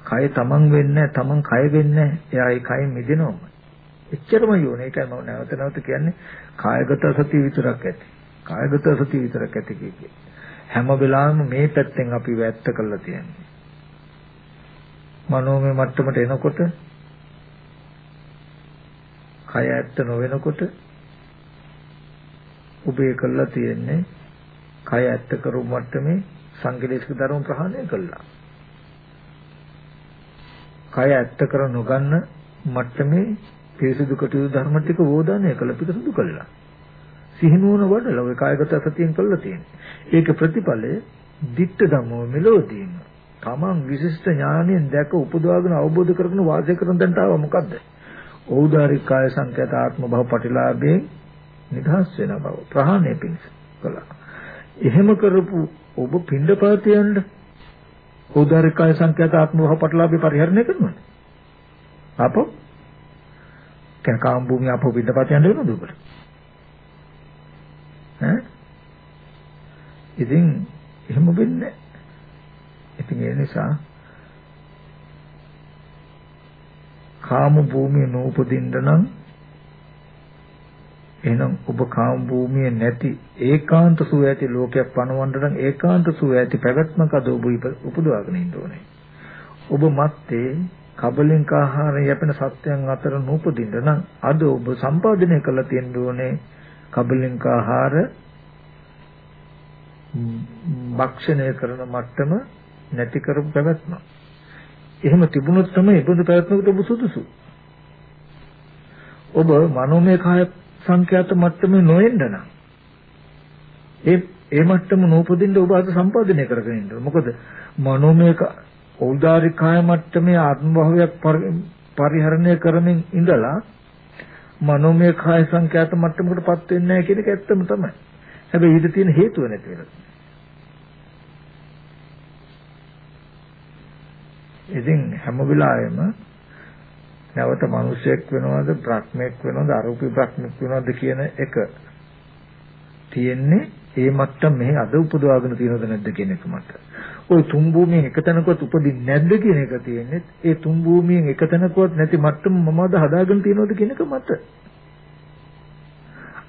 S1: කය තමන් වෙන්නේ තමන් කය වෙන්නේ එයා ඒ කයෙන් මිදෙනවම. එච්චරම යෝනේ. ඒකයි මම නැවත නැවත කියන්නේ කායගත සතිය විතරක් ඇති. කායගත සතිය විතරක් ඇති කියේ. හැම වෙලාවෙම මේ පැත්තෙන් අපි වැත්ත කරලා තියෙන්නේ. මනෝමය මට්ටමට එනකොට කය ඇත්ත නොවෙනකොට ඔබේ කළා තියෙන්නේ කය ඇත්ත කරු මට්ටමේ සංකලේශක ධර්ම ප්‍රහාණය කළා. කය ඇත්ත කර නොගන්න මට්ටමේ පිරිසුදු කටයුතු ධර්ම ටික වෝදානය කළ පිරිසුදු කළා. සිහිනුවන වඩලා ඔය කායගත සතියෙන් කළා තියෙන්නේ. ඒක ප්‍රතිඵලය ditta ධම්මෝ මෙලෝදීන. තමන් විශිෂ්ට ඥානයෙන් දැක උපදවාගෙන අවබෝධ කරගෙන වාසය කරන දන්ට ආව මොකද්ද? ඕදාරික කාය සංකේත ආත්ම භව පටිලාභයෙන් නිදහස් වෙන බව ප්‍රහාණය පිණිස කළා. එහෙම කරපු ඔබ පින්ඩපාත යන්න ඕදාරික කාය සංකේත ආත්ම භව පටිලාභේ පරිහරණය කරනවද? අපෝ කන කාම් භූමිය අපෝ පින්ඩපාත යන්න වෙනවද ඔබට? ඈ ඉතින් එහෙම වෙන්නේ ඉතින් ඒ නිසා කාම භූමිය නූපදින්න නම් එහෙනම් ඔබ කාම භූමිය නැති ඒකාන්ත සුව ඇති ලෝකයක් පණවන්න නම් ඒකාන්ත සුව ඇති පැවැත්මක අද ඔබ උපදවාගෙන ඉන්න ඕනේ. ඔබ මත්තේ කබලින්ක ආහාරය යැපෙන සත්‍යයන් අතර නූපදින්න නම් අද ඔබ සම්පාදනය කරලා තියෙන්න ඕනේ කබලින්ක ආහාර භක්ෂණය කරන මට්ටම නැති කරපු පැවැත්ම. එහෙම තිබුණොත් තමයි ඒබඳු පැවැත්මකට ඔබ සුදුසු. ඔබ මනෝමය කාය සංඛ්‍යාත මට්ටමේ නොෙන්න නම් ඒ ඒ මට්ටම නූපදින්න ඔබ අද සම්පාදනය කරගෙන ඉන්න මොකද මනෝමය ඖදාරික කාය මට්ටමේ ආත්ම භාවයක් පරිහරණය කරමින් ඉඳලා මනෝමය කාය සංඛ්‍යාත මට්ටමකටපත් වෙන්නේ නැහැ කියන එක ඇත්තම තමයි. හැබැයි ඊට තියෙන හේතුව නැති වෙලා. ඉතින් හැම වෙලාවෙම නැවත මිනිසෙක් වෙනවද බ්‍රහ්මෙක් වෙනවද අරූපී බ්‍රහ්මෙක් වෙනවද කියන එක තියෙන්නේ ඒ මට්ටම මෙහි අද උපදවාගෙන තියෙනවද නැද්ද කියන එක මත. ওই තුන් භූමියෙන් එක තැනකවත් උපදින්නේ නැද්ද කියන එක තියෙන්නේ ඒ තුන් භූමියෙන් එක තැනකවත් නැති මට්ටම මම අද හදාගෙන තියෙනවද කියන එක මත.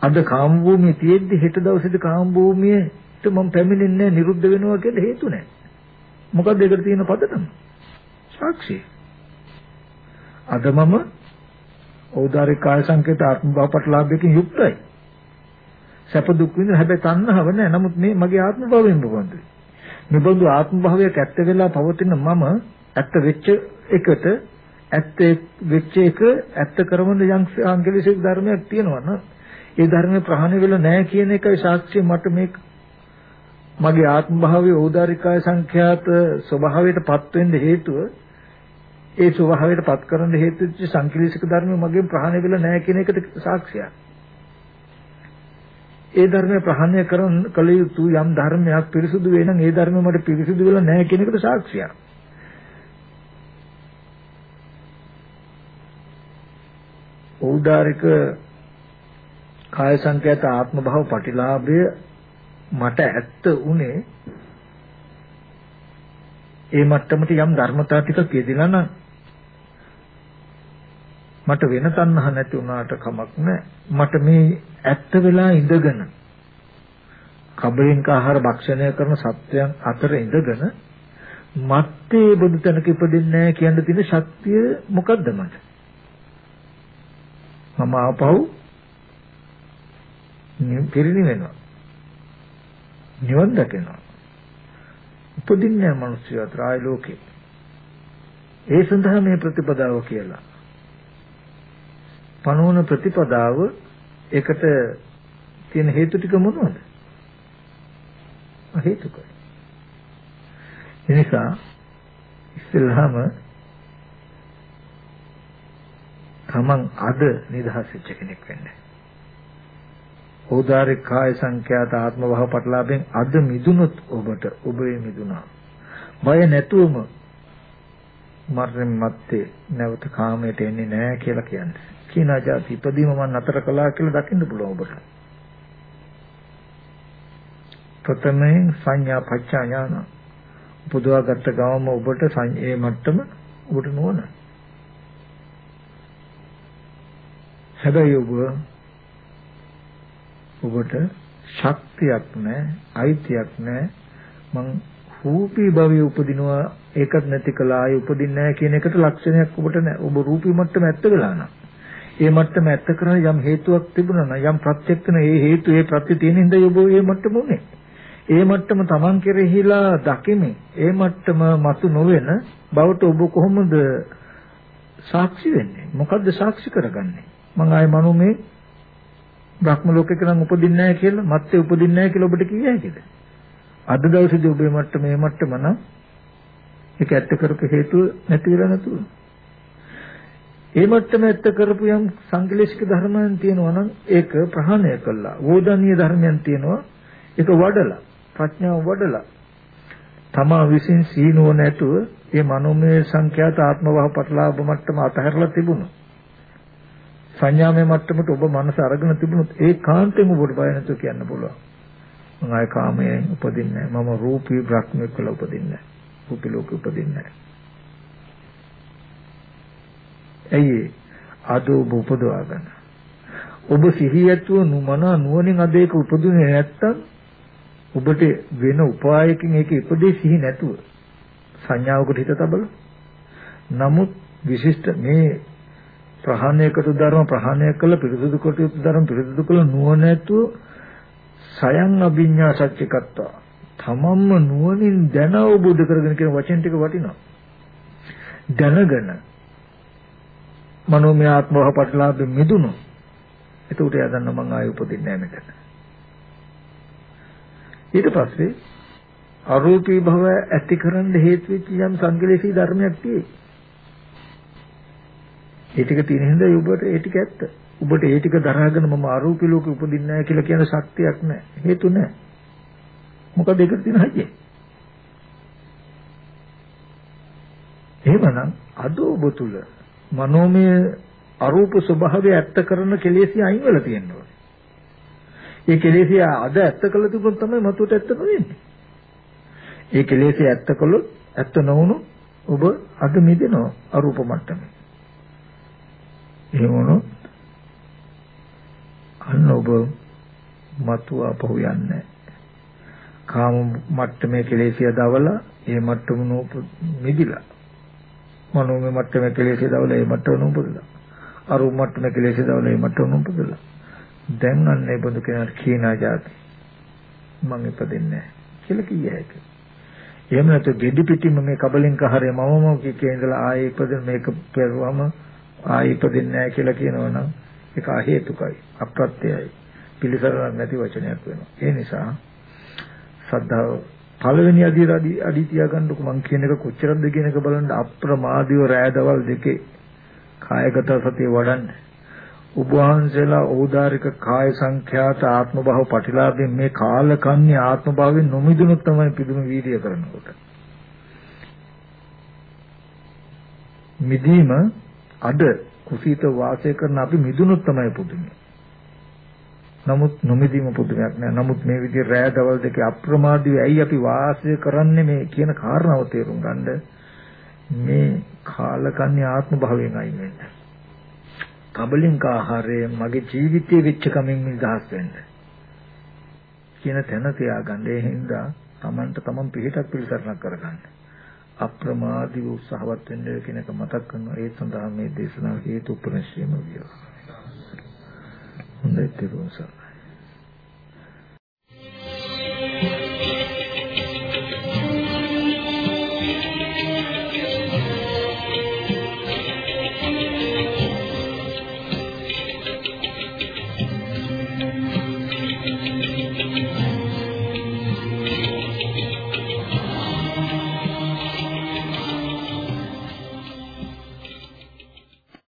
S1: අද කාම භූමිය තියෙද්දි හෙට දවසේදී කාම භූමියට මම පැමිණෙන්නේ නිරුද්ධ වෙනවා කියලා හේතු නැහැ. මොකද්ද ඒකට තියෙන පදනම? සාක්ෂි. අද මම ඕදාරික කාය සංකේත ආත්ම භවපටලාභයකින් යුක්තයි. සැප දුක් විඳින හැබැයි තණ්හාව නැහැ. නමුත් මේ මගේ ආත්ම භවයෙන් බවන්දුයි. මෙබඳු ආත්ම භවයක් ඇත්ත වෙලා පවතින මම ඇත්ත වෙච්ච එකට ඇත්ත වෙච්ච එක ඇත්ත කරමන යම් අංගලිසික ධර්මයක් තියෙනවා නේද? ඒ ධර්මය ප්‍රහාණය වෙලා නැහැ කියන එකයි සාක්ෂිය මට මේ මගේ ආත්ම භාවයේ ඕදාරිකාය සංඛ්‍යාත ස්වභාවයට පත් වෙන්න හේතුව ඒ ස්වභාවයට පත් කරන්න හේතු වෙච්ච සංකලීශක ධර්ම මගෙන් ප්‍රහාණය වෙලා නැහැ කියන එකට සාක්ෂියක්. ඒ ධර්මය ප්‍රහාණය කරන කල යුතු යම් ධර්මයක් පිරිසුදු වේ නම් ඒ ධර්මය මට පිරිසුදු වෙලා නැහැ කියන එකට සාක්ෂියක්. ඖදාරික කාය සංකේත ආත්ම භාව පටිලාභය මට ඇත්ත උනේ ඒ මට්ටමට යම් ධර්මතා ටිකක් යෙදিলা නම් මට වෙන තණ්හ නැති වුණාට කමක් නැහැ. මට මේ ඇත්ත වෙලා ඉඳගෙන කබලින්ක ආහාර භක්ෂණය කරන සත්‍යයන් අතර ඉඳගෙන මත්තේ බුදු තැනක ඉපදින්නේ නැහැ කියන තියෙන ශක්තිය මොකද්ද මට? මම ආපහු පිරිනිවෙනවා. නිවන් දකිනවා. උපදින්නේ නැහැ මිනිස්සු අතර ආය ලෝකේ. ඒ සඳහා මේ ප්‍රතිපදාව කියලා. පනවන ප්‍රතිපදාව ඒකට තියෙන හේතු ටික මොනවද? හේතුකයි. එනිසා ඉස්සෙල්ලාම තමන් අද නිදහස් වෙච්ච කෙනෙක් වෙන්න. ඕදාරික කාය සංඛ්‍යාත ආත්ම භව පටලාභෙන් අද මිදුනොත් ඔබට ඔබේ මිදුනා. බය නැතුවම මරණයන් මැත්තේ නැවත කාමයට එන්නේ නැහැ කියලා කියන්නේ. කීනා જાති ඉදීම මම නතර කළා කියලා දකින්න පුළුවන් ඔබට. ප්‍රථමයෙන් සංඥා පච්චා ඥාන උපදවාගත්ත ගමම ඔබට ඒ මට්ටම ඔබට නොවන. හැබැයි ඔබ ඔබට ශක්තියක් නැහැ, අයිතියක් නැහැ. මං රූපී භවයේ උපදිනවා ඒකත් නැති කළා ආයේ උපදින්නේ නැහැ කියන එකට ලක්ෂණයක් ඔබට නැහැ. ඔබ රූපී මට්ටම ඇත්ත වෙලා නැහැ. ඒ මට්ටම ඇත්ත කරන යම් හේතුවක් තිබුණා නම් යම් ප්‍රත්‍යක් වෙන ඒ හේතු ඒ ප්‍රත්‍ය තියෙන හින්දා ඔබ ඒ මට්ටම උනේ. ඒ මට්ටම Taman කෙරෙහිලා දකිමින් ඒ මට්ටම මතු නොවන බවට ඔබ කොහොමද සාක්ෂි වෙන්නේ? මොකද්ද සාක්ෂි කරගන්නේ? මං ආයේ මනෝමේ බ්‍රහ්ම ලෝකෙක නම් උපදින්නේ නැහැ කියලා, මත්තේ උපදින්නේ නැහැ කියලා ඔබට කිය හැකිද? අද දවසේදී ඔබේ මට්ටම මේ මට්ටම නම් ඒක ඇත්ත කරපු හේතුව නැති වෙලා නැතුව. ඒ මට්ටම ඇත්ත කරපු යම් සංකලේශික ධර්මයන් තියෙනවා නම් ඒක ප්‍රහාණය කළා. වෝදනීය ධර්මයන් තියෙනවා ඒක වඩලා ප්‍රඥාව වඩලා තමා විසින් සීනුව නැතුව ඒ මනෝමය සංඛ්‍යාත ආත්මවහ පටලාභ මට්ටම අතහැරලා තිබුණා. සංඥාමය මට්ටමට ඔබ මනස අරගෙන තිබුණොත් ඒ කාන්තෙම ඔබට බය නැතුව කියන්න පුළුවන්. මම ආය කාමයෙන් උපදින්නේ නැහැ. මම රූපී බ්‍රහ්මෙක් කියලා උපදින්නේ නැහැ. රූපී ලෝකෙ උපදින්නේ නැහැ. ඇයි අද ඔබ උපදවා ගන්න. ඔබ සිහියත්ව නුමන නුවණින් අද ඒක උපදුනේ නැත්තම් ඔබට වෙන උපායකින් ඒක ඉපදේ සිහි නැතුව සංඥාවකට හිත තබල. නමුත් විශිෂ්ට මේ ප්‍රහාණයකට ධර්ම ප්‍රහාණය කළ පිරිසුදු කොට යුතු ධර්ම පිරිසුදු කළ නුවණැතුව සයන් අභිඤ්ඤා සත්‍යකත්වා තමන්ම නුවණින් දැන අවබෝධ කරගෙන කියන වචන ටික වටිනවා. දැනගෙන මනෝමය ආත්මව පටලාභෙ මිදුණු. එතකොට එයා දන්න මං ආයෙ උපදින්නේ නැහැ මෙතන. ඊට පස්සේ අරූපී භව ඇති කරන්න හේතු වෙච්ච යම් සංකලේශී ධර්මයක් තියෙයි. ඒ ටික තියෙන හින්දා ඔබට ඒ ටික ඇත්ත. ඔබට ඒ ටික දරාගෙන මම අරූපී ලෝකෙ උපදින්නේ නැහැ කියලා කියන ශක්තියක් නැහැ. හේතු නැහැ. මොකද ඒකට තියෙන හයිය. එහෙමනම් අද ඔබ තුල මනෝමය අරූප ස්වභාවය ඇත්ත කරන කෙලෙසිය අයින් වෙලා තියෙනවා. ඒ කෙලෙසිය අද ඇත්ත කළ තිබුණොත් තමයි මතුවට ඇත්ත නොවෙන්නේ. ඒ කෙලෙසිය ඇත්ත කළොත් ඇත්ත නොවුණු ඔබ අද මිදෙනවා අරූප මට්ටමේ. එහෙම වුණොත් අන්න ඔබ මතුව අපහු යන්නේ කාම මට්ටමේ කෙලෙසිය දවලා ඒ මට්ටම නූප මිදිලා මනෝමය මට්ටමේ කෙලෙසිය දවලා ඒ මට්ටම නූපදලා අරූප මට්ටමේ කෙලෙසිය දවලා ඒ මට්ටම නූපදලා දැන් අන්න ඒ බඳු කෙනාට කීනා જાති මං ඉපදෙන්නේ කියලා කිය හැකියි එහෙම නැත්නම් ගෙඩි පිටින්ම මේ කබලින්ක හරය මමම කිකේ ඉඳලා ආයේ ඉපදෙන මේක පෙරුවම ආයේ ඉපදෙන්නේ නැහැ කියලා කියනවනම් ඒක අහේතුකයි අප්‍රත්‍යයයි. පිළිසරණක් නැති වචනයක් වෙනවා. ඒ නිසා සද්ධාව පළවෙනි අදිය අඩි තියාගන්නකො මං කියන එක කොච්චරද කියන එක බලන්න අප්‍රමාදීව රෑදවල් දෙකේ කායගත සතිය වඩන්න. ඔබ වහන්සේලා ඕදාරික කාය සංඛ්‍යාත ආත්ම භාව පටිලාභයෙන් මේ කාලකන්‍ය ආත්ම භාවයෙන් නොමිදුණු තමයි පිදුණු වීර්ය කරනකොට. මිදීම අද කුසීත වාසය කරන අපි මිදුණුත් තමයි පුදුමයි. නමුත් නොමිදීම පුදුමයක් නෑ. නමුත් මේ විදිහේ රෑ දවල් දෙකේ අප්‍රමාදීව ඇයි අපි වාසය කරන්නේ මේ කියන කාරණාව තේරුම් ගන්න මේ කාලකන්‍ය ආත්ම භාවයෙන් අයින් වෙන්න. කබලින්ක ආහාරය මගේ ජීවිතයේ වෙච්ච කමින් නිදහස් වෙන්න. කියන තැන තියාගන්න. ඒ හින්දා Tamanට Taman පිළිටක් පිළිසරණක් කරගන්න. අප්‍රමාදීව උත්සාහවත් වෙන්න කියන එක මතක් කරනවා. ඒ සඳහා මේ දේශනාව හේතු උපනිශ්‍රේම විය. හොඳයි තිරුවන් සරණයි.